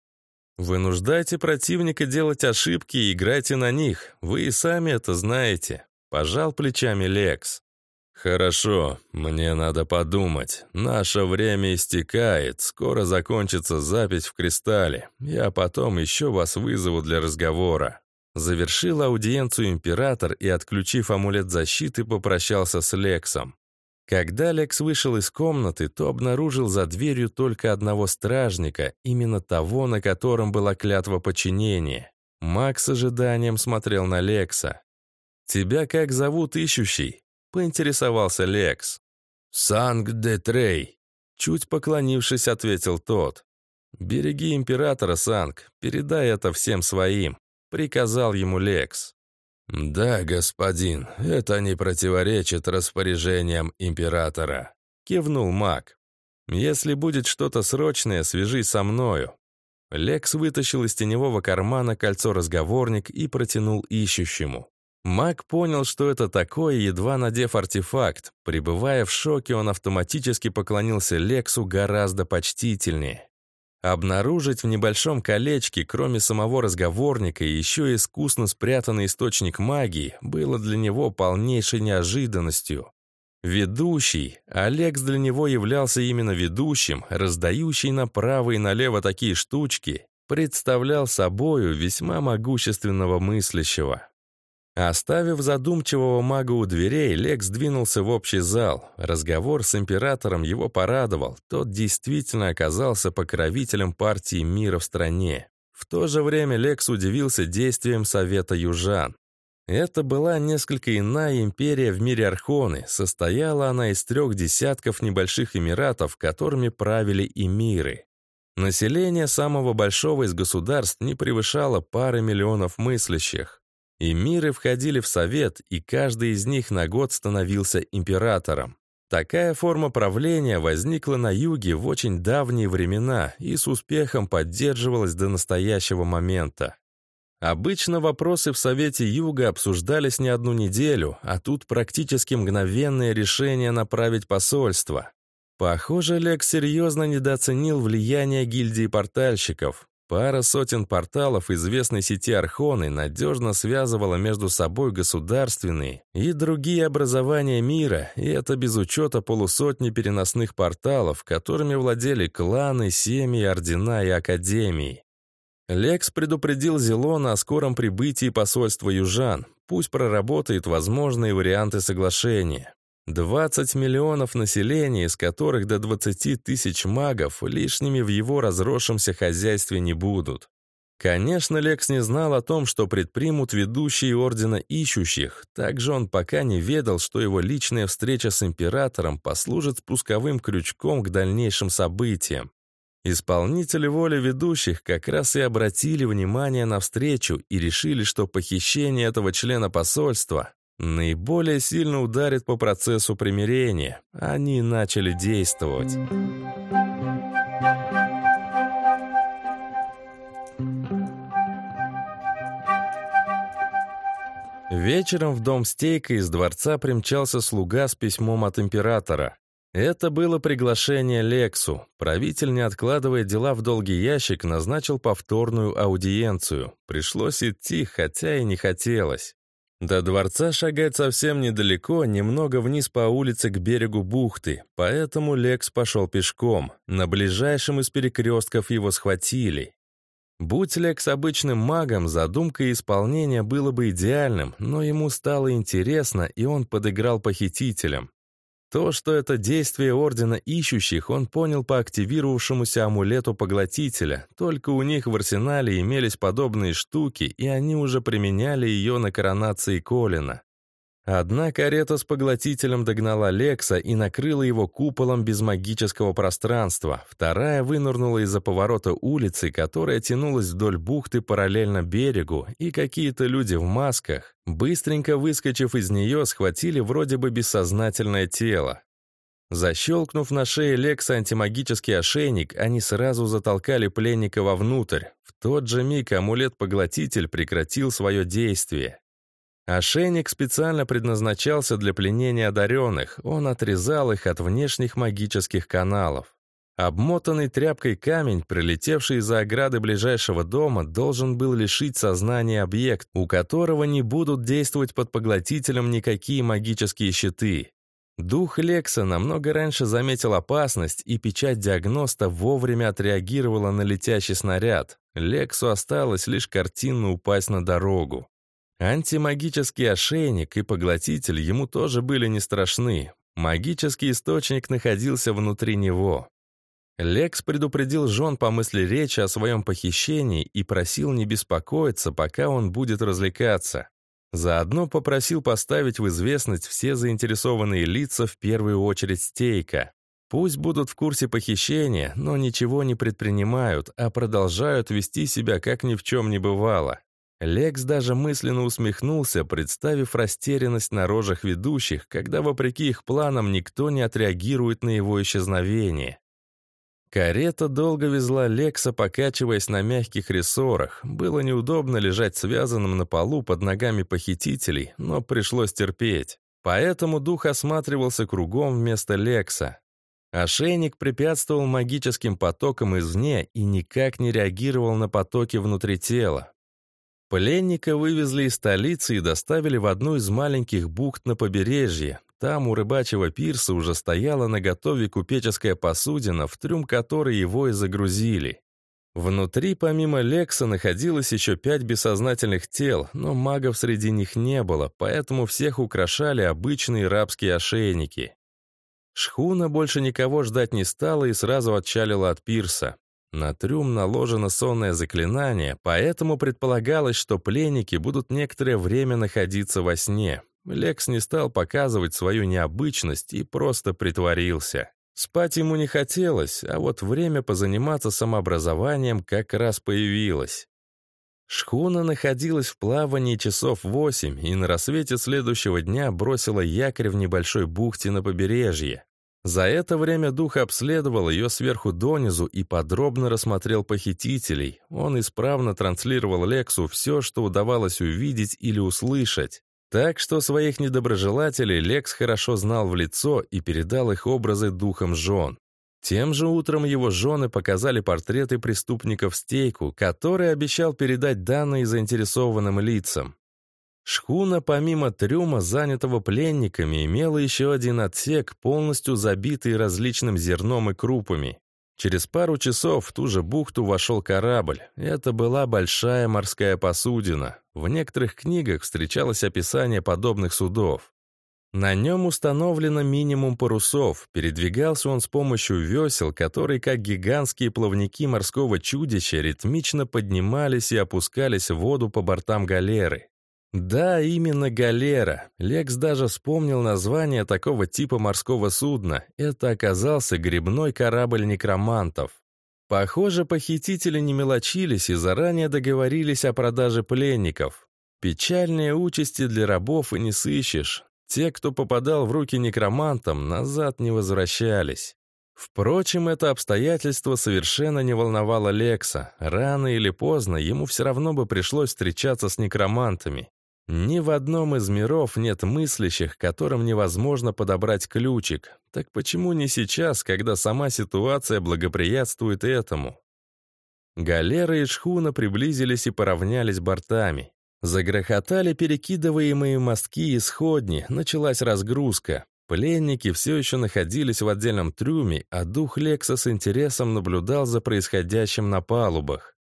Вынуждайте противника делать ошибки и играйте на них. Вы и сами это знаете. Пожал плечами Лекс. «Хорошо, мне надо подумать. Наше время истекает, скоро закончится запись в кристалле. Я потом еще вас вызову для разговора». Завершил аудиенцию император и, отключив амулет защиты, попрощался с Лексом. Когда Лекс вышел из комнаты, то обнаружил за дверью только одного стражника, именно того, на котором была клятва подчинения. Макс с ожиданием смотрел на Лекса. «Тебя как зовут, ищущий?» — поинтересовался Лекс. «Санг-де-Трей», — чуть поклонившись, ответил тот. «Береги императора, Санг, передай это всем своим», — приказал ему Лекс. «Да, господин, это не противоречит распоряжениям императора», — кивнул маг. «Если будет что-то срочное, свяжись со мною». Лекс вытащил из теневого кармана кольцо-разговорник и протянул ищущему. Маг понял, что это такое, едва надев артефакт. Пребывая в шоке, он автоматически поклонился Лексу гораздо почтительнее. Обнаружить в небольшом колечке, кроме самого разговорника, еще искусно спрятанный источник магии, было для него полнейшей неожиданностью. Ведущий, Алекс для него являлся именно ведущим, раздающий направо и налево такие штучки, представлял собою весьма могущественного мыслящего. Оставив задумчивого мага у дверей, Лекс двинулся в общий зал. Разговор с императором его порадовал. Тот действительно оказался покровителем партии мира в стране. В то же время Лекс удивился действиям Совета Южан. Это была несколько иная империя в мире Архоны. Состояла она из трех десятков небольших эмиратов, которыми правили эмиры. Население самого большого из государств не превышало пары миллионов мыслящих. И миры входили в совет, и каждый из них на год становился императором. Такая форма правления возникла на юге в очень давние времена и с успехом поддерживалась до настоящего момента. Обычно вопросы в Совете Юга обсуждались не одну неделю, а тут практически мгновенное решение направить посольство. Похоже, Лекс серьезно недооценил влияние гильдии портальщиков. Пара сотен порталов известной сети Архоны надежно связывала между собой государственные и другие образования мира, и это без учета полусотни переносных порталов, которыми владели кланы, семьи, ордена и академии. Лекс предупредил Зелона о скором прибытии посольства южан. Пусть проработает возможные варианты соглашения. 20 миллионов населения, из которых до 20 тысяч магов, лишними в его разросшемся хозяйстве не будут. Конечно, Лекс не знал о том, что предпримут ведущие Ордена Ищущих. Также он пока не ведал, что его личная встреча с Императором послужит спусковым крючком к дальнейшим событиям. Исполнители воли ведущих как раз и обратили внимание на встречу и решили, что похищение этого члена посольства наиболее сильно ударит по процессу примирения. Они начали действовать. Вечером в дом стейка из дворца примчался слуга с письмом от императора. Это было приглашение Лексу. Правитель, не откладывая дела в долгий ящик, назначил повторную аудиенцию. Пришлось идти, хотя и не хотелось. До дворца шагать совсем недалеко, немного вниз по улице к берегу бухты, поэтому Лекс пошел пешком. На ближайшем из перекрестков его схватили. Будь Лекс обычным магом, задумка и исполнение было бы идеальным, но ему стало интересно, и он подыграл похитителям. То, что это действие Ордена Ищущих, он понял по активировавшемуся амулету Поглотителя. Только у них в арсенале имелись подобные штуки, и они уже применяли ее на коронации Колина. Одна карета с поглотителем догнала Лекса и накрыла его куполом без магического пространства. Вторая вынырнула из-за поворота улицы, которая тянулась вдоль бухты параллельно берегу, и какие-то люди в масках, быстренько выскочив из нее, схватили вроде бы бессознательное тело. Защелкнув на шее Лекса антимагический ошейник, они сразу затолкали пленника вовнутрь. В тот же миг амулет-поглотитель прекратил свое действие. Ошейник специально предназначался для пленения одаренных, он отрезал их от внешних магических каналов. Обмотанный тряпкой камень, прилетевший из-за ограды ближайшего дома, должен был лишить сознания объект, у которого не будут действовать под поглотителем никакие магические щиты. Дух Лекса намного раньше заметил опасность, и печать диагноста вовремя отреагировала на летящий снаряд. Лексу осталось лишь картинно упасть на дорогу. Антимагический ошейник и поглотитель ему тоже были не страшны. Магический источник находился внутри него. Лекс предупредил жен по мысли речи о своем похищении и просил не беспокоиться, пока он будет развлекаться. Заодно попросил поставить в известность все заинтересованные лица, в первую очередь стейка. Пусть будут в курсе похищения, но ничего не предпринимают, а продолжают вести себя, как ни в чем не бывало. Лекс даже мысленно усмехнулся, представив растерянность на рожах ведущих, когда, вопреки их планам, никто не отреагирует на его исчезновение. Карета долго везла Лекса, покачиваясь на мягких рессорах. Было неудобно лежать связанным на полу под ногами похитителей, но пришлось терпеть. Поэтому дух осматривался кругом вместо Лекса. Ошейник препятствовал магическим потокам извне и никак не реагировал на потоки внутри тела. Пленника вывезли из столицы и доставили в одну из маленьких бухт на побережье. Там у рыбачьего пирса уже стояла на готове купеческая посудина, в трюм которой его и загрузили. Внутри, помимо Лекса, находилось еще пять бессознательных тел, но магов среди них не было, поэтому всех украшали обычные рабские ошейники. Шхуна больше никого ждать не стала и сразу отчалила от пирса. На трюм наложено сонное заклинание, поэтому предполагалось, что пленники будут некоторое время находиться во сне. Лекс не стал показывать свою необычность и просто притворился. Спать ему не хотелось, а вот время позаниматься самообразованием как раз появилось. Шхуна находилась в плавании часов восемь и на рассвете следующего дня бросила якорь в небольшой бухте на побережье. За это время дух обследовал ее сверху донизу и подробно рассмотрел похитителей. Он исправно транслировал Лексу все, что удавалось увидеть или услышать. Так что своих недоброжелателей Лекс хорошо знал в лицо и передал их образы духом жен. Тем же утром его жены показали портреты преступников Стейку, который обещал передать данные заинтересованным лицам. Шхуна, помимо трюма, занятого пленниками, имела еще один отсек, полностью забитый различным зерном и крупами. Через пару часов в ту же бухту вошел корабль. Это была большая морская посудина. В некоторых книгах встречалось описание подобных судов. На нем установлено минимум парусов. Передвигался он с помощью весел, которые, как гигантские плавники морского чудища, ритмично поднимались и опускались в воду по бортам галеры. Да, именно галера. Лекс даже вспомнил название такого типа морского судна. Это оказался грибной корабль некромантов. Похоже, похитители не мелочились и заранее договорились о продаже пленников. Печальные участи для рабов и не сыщешь. Те, кто попадал в руки некромантам, назад не возвращались. Впрочем, это обстоятельство совершенно не волновало Лекса. Рано или поздно ему все равно бы пришлось встречаться с некромантами. Ни в одном из миров нет мыслящих, которым невозможно подобрать ключик. Так почему не сейчас, когда сама ситуация благоприятствует этому? Галера и шхуна приблизились и поравнялись бортами. Загрохотали перекидываемые мостки и сходни, началась разгрузка. Пленники все еще находились в отдельном трюме, а дух Лекса с интересом наблюдал за происходящим на палубах.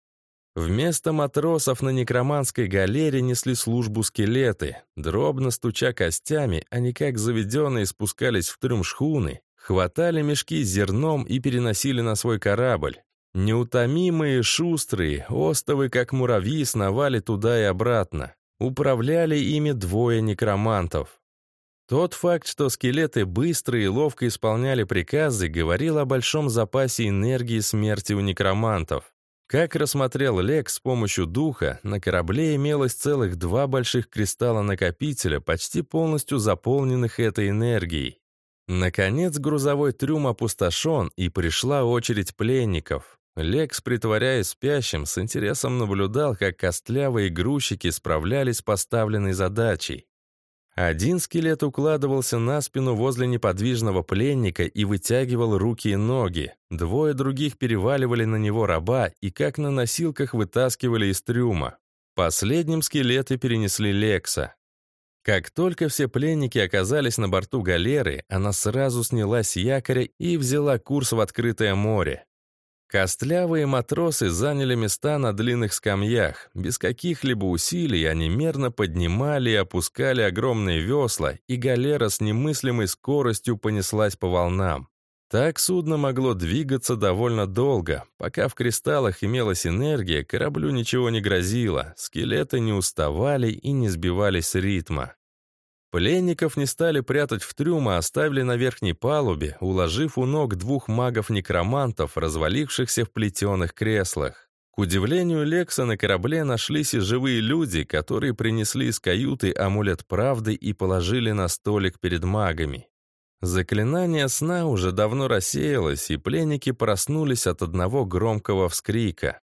Вместо матросов на некроманской галере несли службу скелеты. Дробно стуча костями, они как заведенные спускались в трюм шхуны, хватали мешки с зерном и переносили на свой корабль. Неутомимые, шустрые, остовы, как муравьи, сновали туда и обратно. Управляли ими двое некромантов. Тот факт, что скелеты быстро и ловко исполняли приказы, говорил о большом запасе энергии смерти у некромантов. Как рассмотрел Лек с помощью духа, на корабле имелось целых два больших кристалла-накопителя, почти полностью заполненных этой энергией. Наконец грузовой трюм опустошен, и пришла очередь пленников. Лекс, притворяясь спящим, с интересом наблюдал, как костлявые грузчики справлялись с поставленной задачей. Один скелет укладывался на спину возле неподвижного пленника и вытягивал руки и ноги. Двое других переваливали на него раба и как на носилках вытаскивали из трюма. Последним скелеты перенесли Лекса. Как только все пленники оказались на борту галеры, она сразу снялась с якоря и взяла курс в открытое море. Костлявые матросы заняли места на длинных скамьях. Без каких-либо усилий они мерно поднимали и опускали огромные весла, и галера с немыслимой скоростью понеслась по волнам. Так судно могло двигаться довольно долго. Пока в кристаллах имелась энергия, кораблю ничего не грозило, скелеты не уставали и не сбивались с ритма. Пленников не стали прятать в трюм, а оставили на верхней палубе, уложив у ног двух магов-некромантов, развалившихся в плетеных креслах. К удивлению Лекса на корабле нашлись и живые люди, которые принесли из каюты амулет правды и положили на столик перед магами. Заклинание сна уже давно рассеялось, и пленники проснулись от одного громкого вскрика.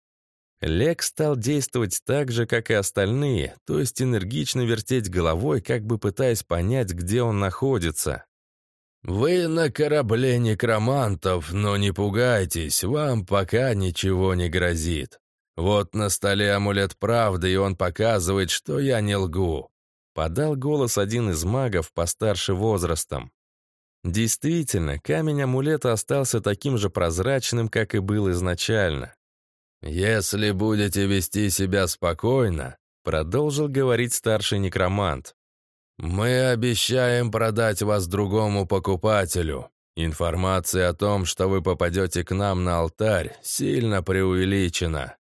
Лек стал действовать так же, как и остальные, то есть энергично вертеть головой, как бы пытаясь понять, где он находится. «Вы на корабле некромантов, но не пугайтесь, вам пока ничего не грозит. Вот на столе амулет правды, и он показывает, что я не лгу», — подал голос один из магов постарше возрастом. Действительно, камень амулета остался таким же прозрачным, как и был изначально. «Если будете вести себя спокойно», — продолжил говорить старший некромант, «мы обещаем продать вас другому покупателю. Информация о том, что вы попадете к нам на алтарь, сильно преувеличена.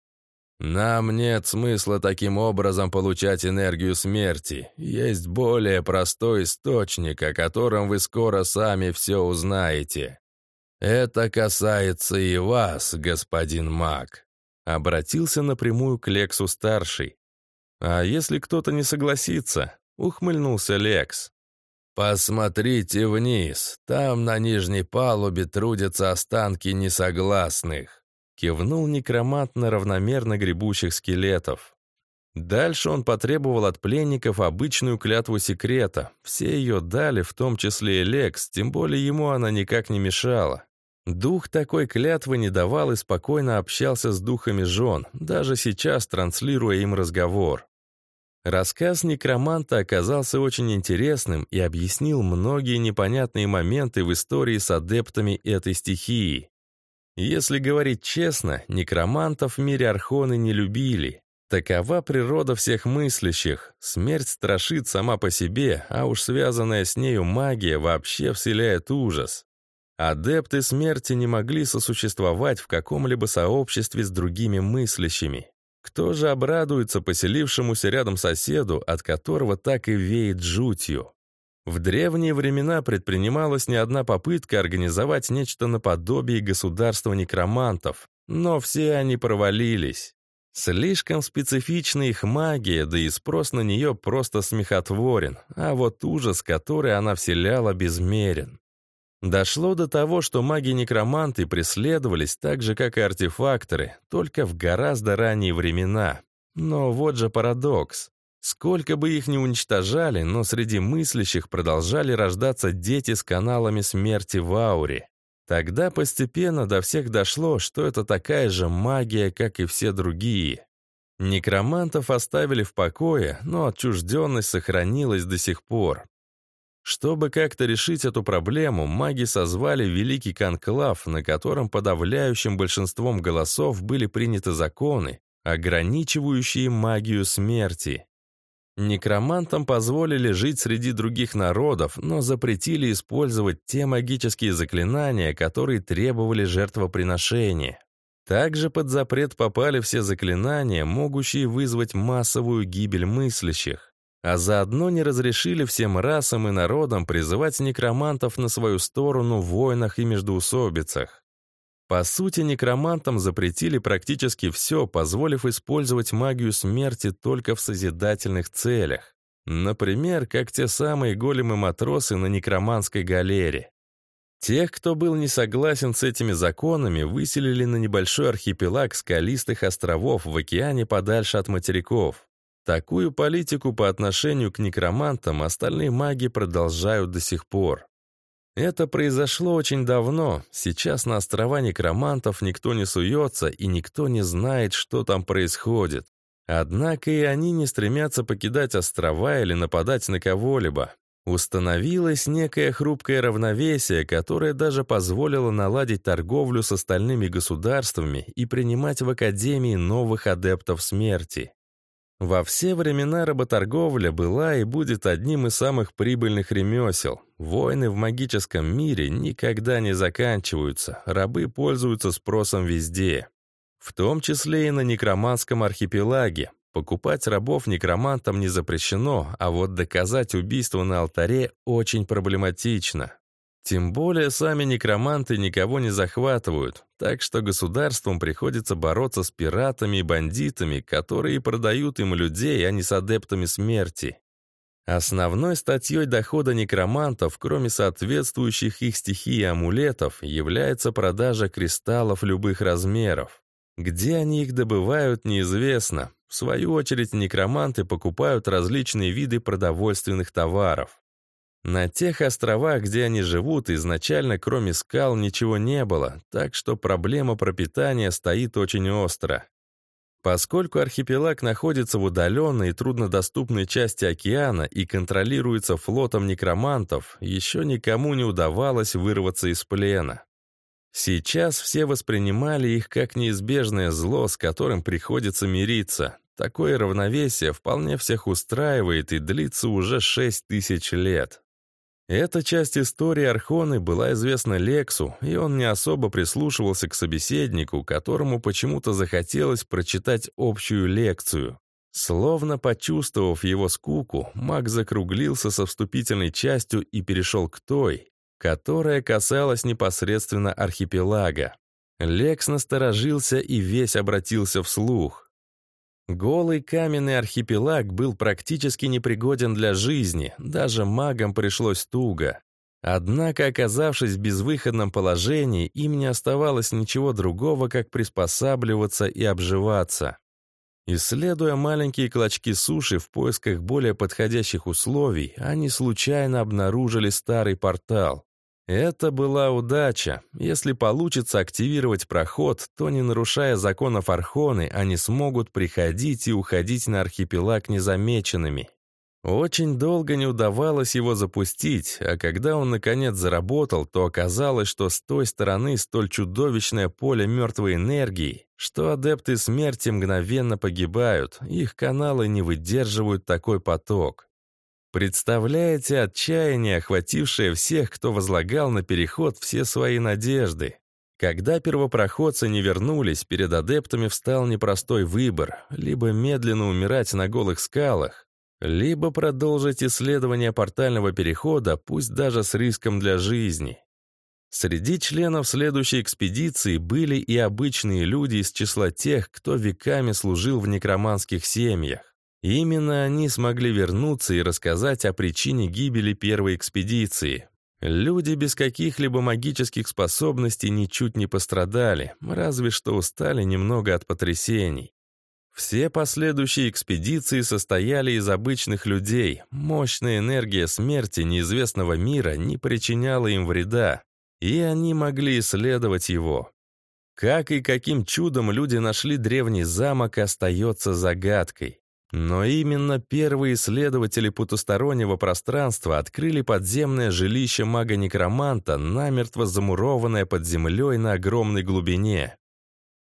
Нам нет смысла таким образом получать энергию смерти. Есть более простой источник, о котором вы скоро сами все узнаете. Это касается и вас, господин маг». Обратился напрямую к Лексу-старший. «А если кто-то не согласится?» — ухмыльнулся Лекс. «Посмотрите вниз. Там на нижней палубе трудятся останки несогласных», — кивнул некромант на равномерно гребущих скелетов. Дальше он потребовал от пленников обычную клятву секрета. Все ее дали, в том числе и Лекс, тем более ему она никак не мешала. Дух такой клятвы не давал и спокойно общался с духами жен, даже сейчас транслируя им разговор. Рассказ некроманта оказался очень интересным и объяснил многие непонятные моменты в истории с адептами этой стихии. Если говорить честно, некромантов в мире Архоны не любили. Такова природа всех мыслящих. Смерть страшит сама по себе, а уж связанная с нею магия вообще вселяет ужас. Адепты смерти не могли сосуществовать в каком-либо сообществе с другими мыслящими. Кто же обрадуется поселившемуся рядом соседу, от которого так и веет жутью? В древние времена предпринималась не одна попытка организовать нечто наподобие государства некромантов, но все они провалились. Слишком специфична их магия, да и спрос на нее просто смехотворен, а вот ужас, который она вселяла, безмерен. Дошло до того, что маги-некроманты преследовались так же, как и артефакторы, только в гораздо ранние времена. Но вот же парадокс. Сколько бы их ни уничтожали, но среди мыслящих продолжали рождаться дети с каналами смерти в ауре. Тогда постепенно до всех дошло, что это такая же магия, как и все другие. Некромантов оставили в покое, но отчужденность сохранилась до сих пор. Чтобы как-то решить эту проблему, маги созвали Великий Конклав, на котором подавляющим большинством голосов были приняты законы, ограничивающие магию смерти. Некромантам позволили жить среди других народов, но запретили использовать те магические заклинания, которые требовали жертвоприношения. Также под запрет попали все заклинания, могущие вызвать массовую гибель мыслящих. А заодно не разрешили всем расам и народам призывать некромантов на свою сторону в войнах и междоусобицах. По сути, некромантам запретили практически все, позволив использовать магию смерти только в созидательных целях. Например, как те самые големы-матросы на некроманской галере. Тех, кто был не согласен с этими законами, выселили на небольшой архипелаг скалистых островов в океане подальше от материков. Такую политику по отношению к некромантам остальные маги продолжают до сих пор. Это произошло очень давно. Сейчас на острова некромантов никто не суется, и никто не знает, что там происходит. Однако и они не стремятся покидать острова или нападать на кого-либо. Установилось некое хрупкое равновесие, которое даже позволило наладить торговлю с остальными государствами и принимать в Академии новых адептов смерти. Во все времена работорговля была и будет одним из самых прибыльных ремесел. Войны в магическом мире никогда не заканчиваются, рабы пользуются спросом везде. В том числе и на некроманском архипелаге. Покупать рабов некромантам не запрещено, а вот доказать убийство на алтаре очень проблематично. Тем более сами некроманты никого не захватывают, так что государствам приходится бороться с пиратами и бандитами, которые продают им людей, а не с адептами смерти. Основной статьей дохода некромантов, кроме соответствующих их стихии амулетов, является продажа кристаллов любых размеров. Где они их добывают, неизвестно. В свою очередь некроманты покупают различные виды продовольственных товаров. На тех островах, где они живут, изначально кроме скал ничего не было, так что проблема пропитания стоит очень остро. Поскольку архипелаг находится в удаленной и труднодоступной части океана и контролируется флотом некромантов, еще никому не удавалось вырваться из плена. Сейчас все воспринимали их как неизбежное зло, с которым приходится мириться. Такое равновесие вполне всех устраивает и длится уже шесть тысяч лет. Эта часть истории Архоны была известна Лексу, и он не особо прислушивался к собеседнику, которому почему-то захотелось прочитать общую лекцию. Словно почувствовав его скуку, маг закруглился со вступительной частью и перешел к той, которая касалась непосредственно архипелага. Лекс насторожился и весь обратился вслух. Голый каменный архипелаг был практически непригоден для жизни, даже магам пришлось туго. Однако, оказавшись в безвыходном положении, им не оставалось ничего другого, как приспосабливаться и обживаться. Исследуя маленькие клочки суши в поисках более подходящих условий, они случайно обнаружили старый портал. Это была удача. Если получится активировать проход, то, не нарушая законов Архоны, они смогут приходить и уходить на архипелаг незамеченными. Очень долго не удавалось его запустить, а когда он наконец заработал, то оказалось, что с той стороны столь чудовищное поле мертвой энергии, что адепты смерти мгновенно погибают, их каналы не выдерживают такой поток. Представляете отчаяние, охватившее всех, кто возлагал на переход все свои надежды? Когда первопроходцы не вернулись, перед адептами встал непростой выбор — либо медленно умирать на голых скалах, либо продолжить исследование портального перехода, пусть даже с риском для жизни. Среди членов следующей экспедиции были и обычные люди из числа тех, кто веками служил в некроманских семьях. Именно они смогли вернуться и рассказать о причине гибели первой экспедиции. Люди без каких-либо магических способностей ничуть не пострадали, разве что устали немного от потрясений. Все последующие экспедиции состояли из обычных людей. Мощная энергия смерти неизвестного мира не причиняла им вреда, и они могли исследовать его. Как и каким чудом люди нашли древний замок, остается загадкой. Но именно первые исследователи потустороннего пространства открыли подземное жилище мага-некроманта, намертво замурованное под землей на огромной глубине.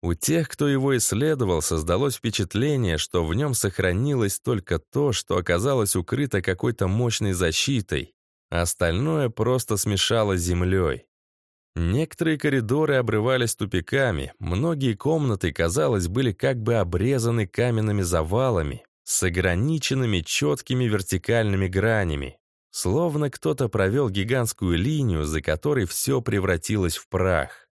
У тех, кто его исследовал, создалось впечатление, что в нем сохранилось только то, что оказалось укрыто какой-то мощной защитой, а остальное просто смешалось землей. Некоторые коридоры обрывались тупиками, многие комнаты, казалось, были как бы обрезаны каменными завалами с ограниченными четкими вертикальными гранями, словно кто-то провел гигантскую линию, за которой все превратилось в прах.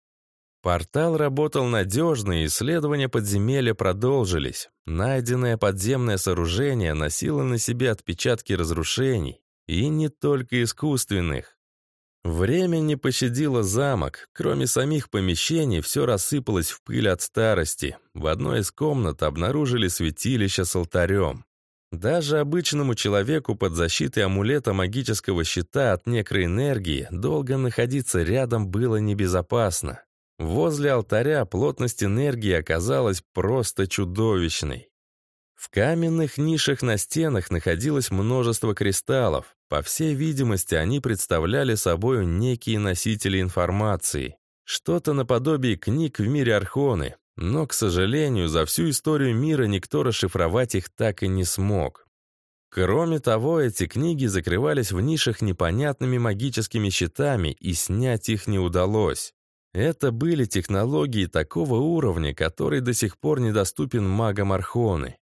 Портал работал надежно, и исследования подземелья продолжились. Найденное подземное сооружение носило на себе отпечатки разрушений, и не только искусственных. Время не пощадило замок. Кроме самих помещений, все рассыпалось в пыль от старости. В одной из комнат обнаружили святилище с алтарем. Даже обычному человеку под защитой амулета магического щита от некроэнергии долго находиться рядом было небезопасно. Возле алтаря плотность энергии оказалась просто чудовищной. В каменных нишах на стенах находилось множество кристаллов. По всей видимости, они представляли собой некие носители информации. Что-то наподобие книг в мире Архоны, но, к сожалению, за всю историю мира никто расшифровать их так и не смог. Кроме того, эти книги закрывались в нишах непонятными магическими щитами, и снять их не удалось. Это были технологии такого уровня, который до сих пор недоступен магам Архоны.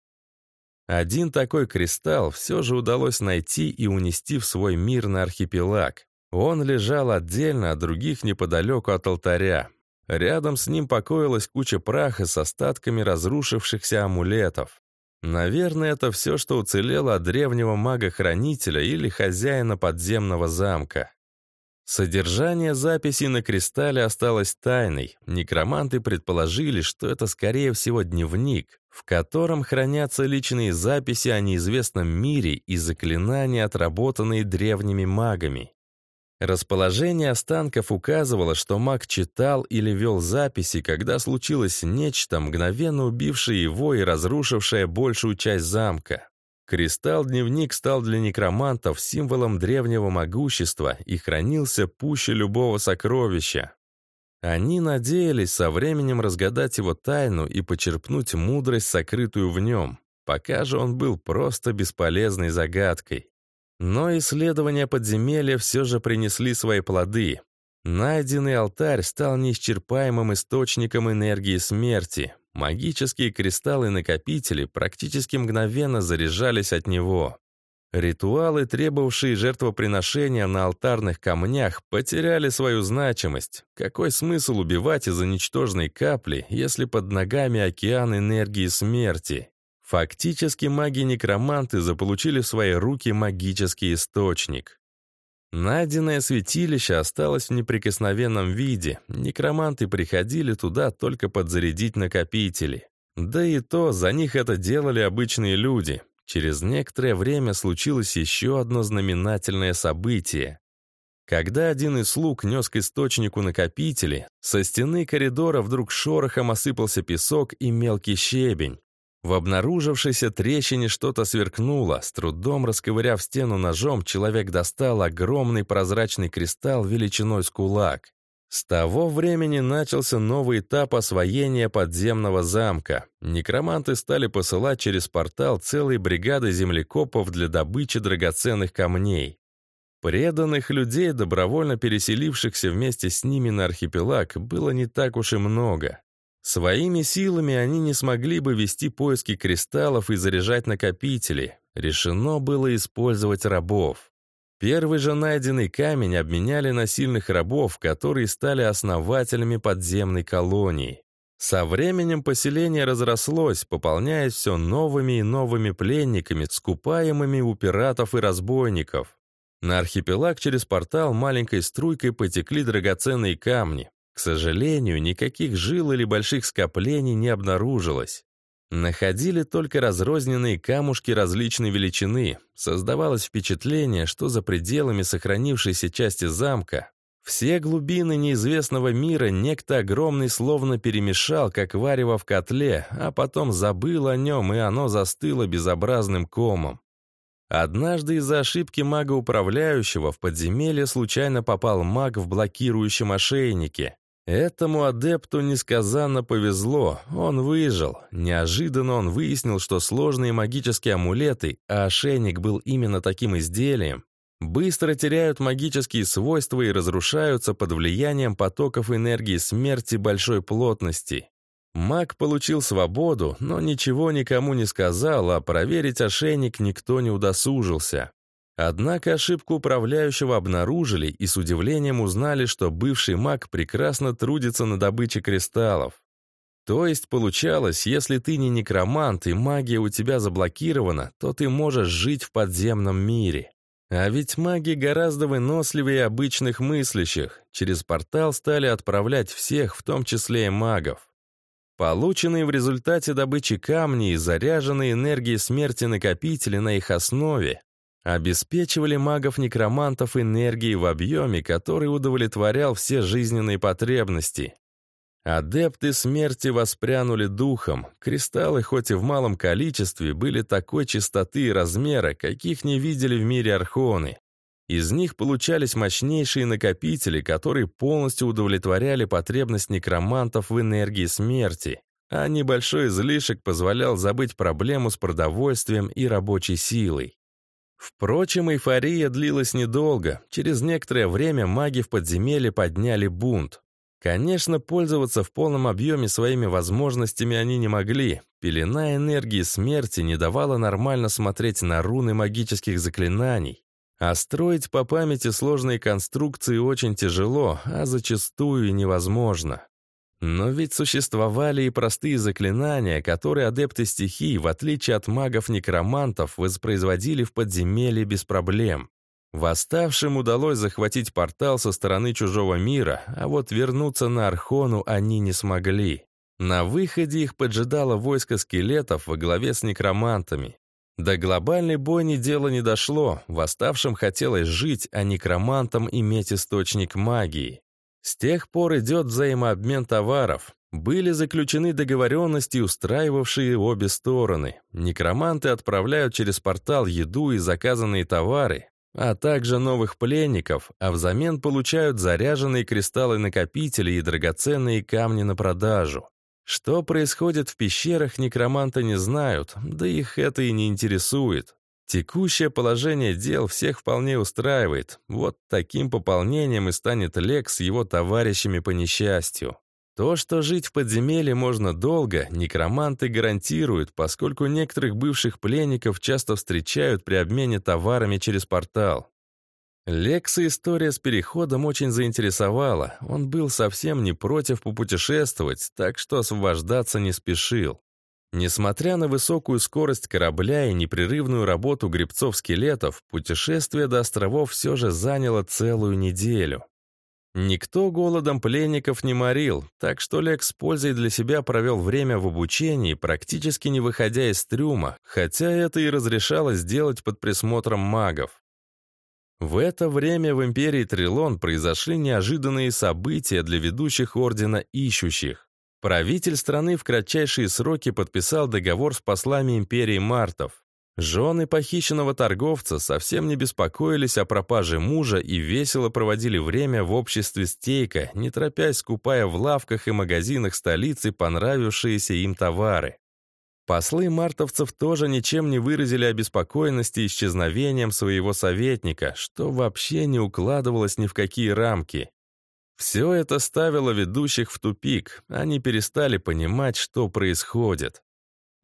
Один такой кристалл все же удалось найти и унести в свой мир на архипелаг. Он лежал отдельно от других неподалеку от алтаря. Рядом с ним покоилась куча праха с остатками разрушившихся амулетов. Наверное, это все, что уцелело от древнего мага-хранителя или хозяина подземного замка. Содержание записей на кристалле осталось тайной. Некроманты предположили, что это, скорее всего, дневник, в котором хранятся личные записи о неизвестном мире и заклинания, отработанные древними магами. Расположение останков указывало, что маг читал или вел записи, когда случилось нечто, мгновенно убившее его и разрушившее большую часть замка. Кристалл-дневник стал для некромантов символом древнего могущества и хранился пуще любого сокровища. Они надеялись со временем разгадать его тайну и почерпнуть мудрость, сокрытую в нем. Пока же он был просто бесполезной загадкой. Но исследования подземелья все же принесли свои плоды. Найденный алтарь стал неисчерпаемым источником энергии смерти, Магические кристаллы-накопители практически мгновенно заряжались от него. Ритуалы, требовавшие жертвоприношения на алтарных камнях, потеряли свою значимость. Какой смысл убивать из-за ничтожной капли, если под ногами океан энергии смерти? Фактически маги-некроманты заполучили в свои руки магический источник. Найденное святилище осталось в неприкосновенном виде. Некроманты приходили туда только подзарядить накопители. Да и то, за них это делали обычные люди. Через некоторое время случилось еще одно знаменательное событие. Когда один из слуг нес к источнику накопители, со стены коридора вдруг шорохом осыпался песок и мелкий щебень. В обнаружившейся трещине что-то сверкнуло. С трудом расковыряв стену ножом, человек достал огромный прозрачный кристалл величиной с кулак. С того времени начался новый этап освоения подземного замка. Некроманты стали посылать через портал целые бригады землекопов для добычи драгоценных камней. Преданных людей, добровольно переселившихся вместе с ними на архипелаг, было не так уж и много. Своими силами они не смогли бы вести поиски кристаллов и заряжать накопители. Решено было использовать рабов. Первый же найденный камень обменяли на сильных рабов, которые стали основателями подземной колонии. Со временем поселение разрослось, пополняясь все новыми и новыми пленниками, скупаемыми у пиратов и разбойников. На архипелаг через портал маленькой струйкой потекли драгоценные камни. К сожалению, никаких жил или больших скоплений не обнаружилось. Находили только разрозненные камушки различной величины. Создавалось впечатление, что за пределами сохранившейся части замка все глубины неизвестного мира некто огромный словно перемешал, как варево в котле, а потом забыл о нем, и оно застыло безобразным комом. Однажды из-за ошибки мага-управляющего в подземелье случайно попал маг в блокирующем ошейнике. Этому адепту несказанно повезло, он выжил. Неожиданно он выяснил, что сложные магические амулеты, а ошейник был именно таким изделием, быстро теряют магические свойства и разрушаются под влиянием потоков энергии смерти большой плотности. Маг получил свободу, но ничего никому не сказал, а проверить ошейник никто не удосужился. Однако ошибку управляющего обнаружили и с удивлением узнали, что бывший маг прекрасно трудится на добыче кристаллов. То есть получалось, если ты не некромант и магия у тебя заблокирована, то ты можешь жить в подземном мире. А ведь маги гораздо выносливее обычных мыслящих. Через портал стали отправлять всех, в том числе и магов. Полученные в результате добычи камни и заряженные энергией смерти накопители на их основе обеспечивали магов-некромантов энергией в объеме, который удовлетворял все жизненные потребности. Адепты смерти воспрянули духом. Кристаллы, хоть и в малом количестве, были такой чистоты и размера, каких не видели в мире архоны. Из них получались мощнейшие накопители, которые полностью удовлетворяли потребность некромантов в энергии смерти, а небольшой излишек позволял забыть проблему с продовольствием и рабочей силой. Впрочем, эйфория длилась недолго. Через некоторое время маги в подземелье подняли бунт. Конечно, пользоваться в полном объеме своими возможностями они не могли. Пелена энергии смерти не давала нормально смотреть на руны магических заклинаний. А строить по памяти сложные конструкции очень тяжело, а зачастую невозможно. Но ведь существовали и простые заклинания, которые адепты стихий, в отличие от магов-некромантов, воспроизводили в подземелье без проблем. Восставшим удалось захватить портал со стороны чужого мира, а вот вернуться на Архону они не смогли. На выходе их поджидало войско скелетов во главе с некромантами. До глобальной бойни дело не дошло, восставшим хотелось жить, а некромантам иметь источник магии. С тех пор идет взаимообмен товаров. Были заключены договоренности, устраивавшие обе стороны. Некроманты отправляют через портал еду и заказанные товары, а также новых пленников, а взамен получают заряженные кристаллы-накопители и драгоценные камни на продажу. Что происходит в пещерах, некроманты не знают, да их это и не интересует. Текущее положение дел всех вполне устраивает. Вот таким пополнением и станет Лекс с его товарищами по несчастью. То, что жить в подземелье можно долго, некроманты гарантируют, поскольку некоторых бывших пленников часто встречают при обмене товарами через портал. Лекса история с переходом очень заинтересовала. Он был совсем не против попутешествовать, так что освобождаться не спешил. Несмотря на высокую скорость корабля и непрерывную работу гребцов-скелетов, путешествие до островов все же заняло целую неделю. Никто голодом пленников не морил, так что Лекс с пользой для себя провел время в обучении, практически не выходя из трюма, хотя это и разрешалось сделать под присмотром магов. В это время в Империи Трилон произошли неожиданные события для ведущих Ордена Ищущих. Правитель страны в кратчайшие сроки подписал договор с послами империи Мартов. Жены похищенного торговца совсем не беспокоились о пропаже мужа и весело проводили время в обществе стейка, не торопясь скупая в лавках и магазинах столицы понравившиеся им товары. Послы мартовцев тоже ничем не выразили обеспокоенности исчезновением своего советника, что вообще не укладывалось ни в какие рамки. Все это ставило ведущих в тупик, они перестали понимать, что происходит.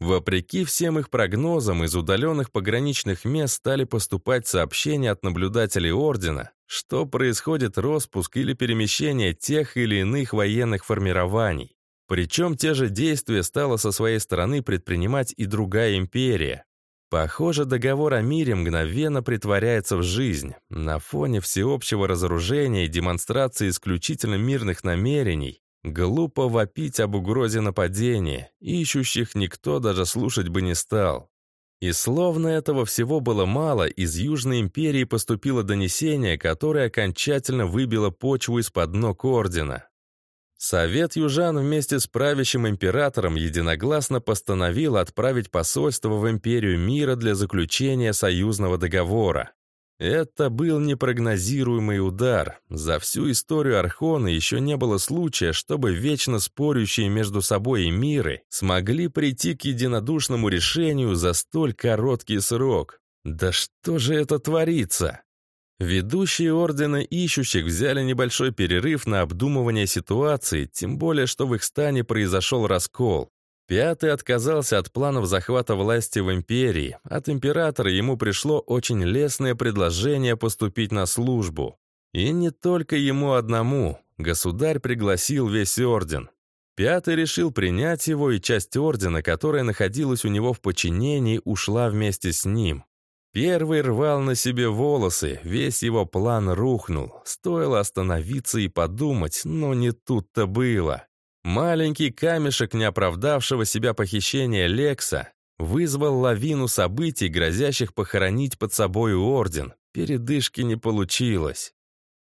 Вопреки всем их прогнозам, из удаленных пограничных мест стали поступать сообщения от наблюдателей Ордена, что происходит распуск или перемещение тех или иных военных формирований. Причем те же действия стала со своей стороны предпринимать и другая империя. Похоже, договор о мире мгновенно притворяется в жизнь. На фоне всеобщего разоружения и демонстрации исключительно мирных намерений Глупо вопить об угрозе нападения, ищущих никто даже слушать бы не стал. И словно этого всего было мало, из Южной империи поступило донесение, которое окончательно выбило почву из-под ног Ордена. Совет южан вместе с правящим императором единогласно постановил отправить посольство в Империю мира для заключения союзного договора. Это был непрогнозируемый удар. За всю историю Архона еще не было случая, чтобы вечно спорящие между собой миры смогли прийти к единодушному решению за столь короткий срок. Да что же это творится? Ведущие Ордена Ищущих взяли небольшой перерыв на обдумывание ситуации, тем более, что в их стане произошел раскол. Пятый отказался от планов захвата власти в империи. От императора ему пришло очень лестное предложение поступить на службу. И не только ему одному. Государь пригласил весь орден. Пятый решил принять его, и часть ордена, которая находилась у него в подчинении, ушла вместе с ним. Первый рвал на себе волосы, весь его план рухнул. Стоило остановиться и подумать, но не тут-то было. Маленький камешек неоправдавшего себя похищения Лекса вызвал лавину событий, грозящих похоронить под собой орден. Передышки не получилось.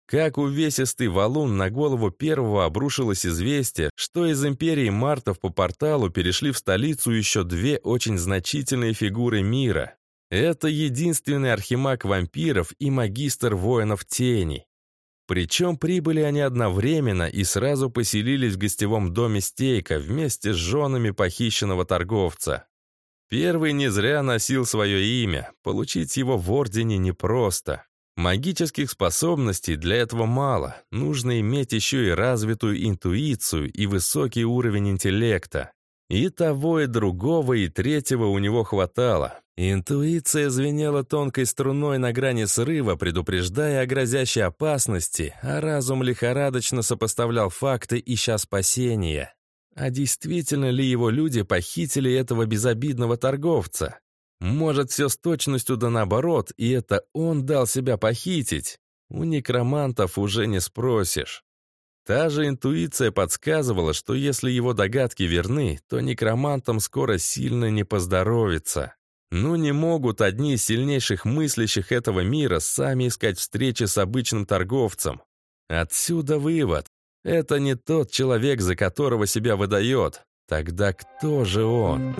Как увесистый валун на голову первого обрушилось известие, что из империи Мартов по порталу перешли в столицу еще две очень значительные фигуры мира. Это единственный архимаг вампиров и магистр воинов тени. Причем прибыли они одновременно и сразу поселились в гостевом доме Стейка вместе с женами похищенного торговца. Первый не зря носил свое имя, получить его в Ордене непросто. Магических способностей для этого мало, нужно иметь еще и развитую интуицию и высокий уровень интеллекта. И того, и другого, и третьего у него хватало. Интуиция звенела тонкой струной на грани срыва, предупреждая о грозящей опасности, а разум лихорадочно сопоставлял факты, ища спасения. А действительно ли его люди похитили этого безобидного торговца? Может, все с точностью да наоборот, и это он дал себя похитить? У некромантов уже не спросишь. Та же интуиция подсказывала, что если его догадки верны, то некромантам скоро сильно не поздоровится. Ну не могут одни из сильнейших мыслящих этого мира сами искать встречи с обычным торговцем. Отсюда вывод. Это не тот человек, за которого себя выдает. Тогда кто же он?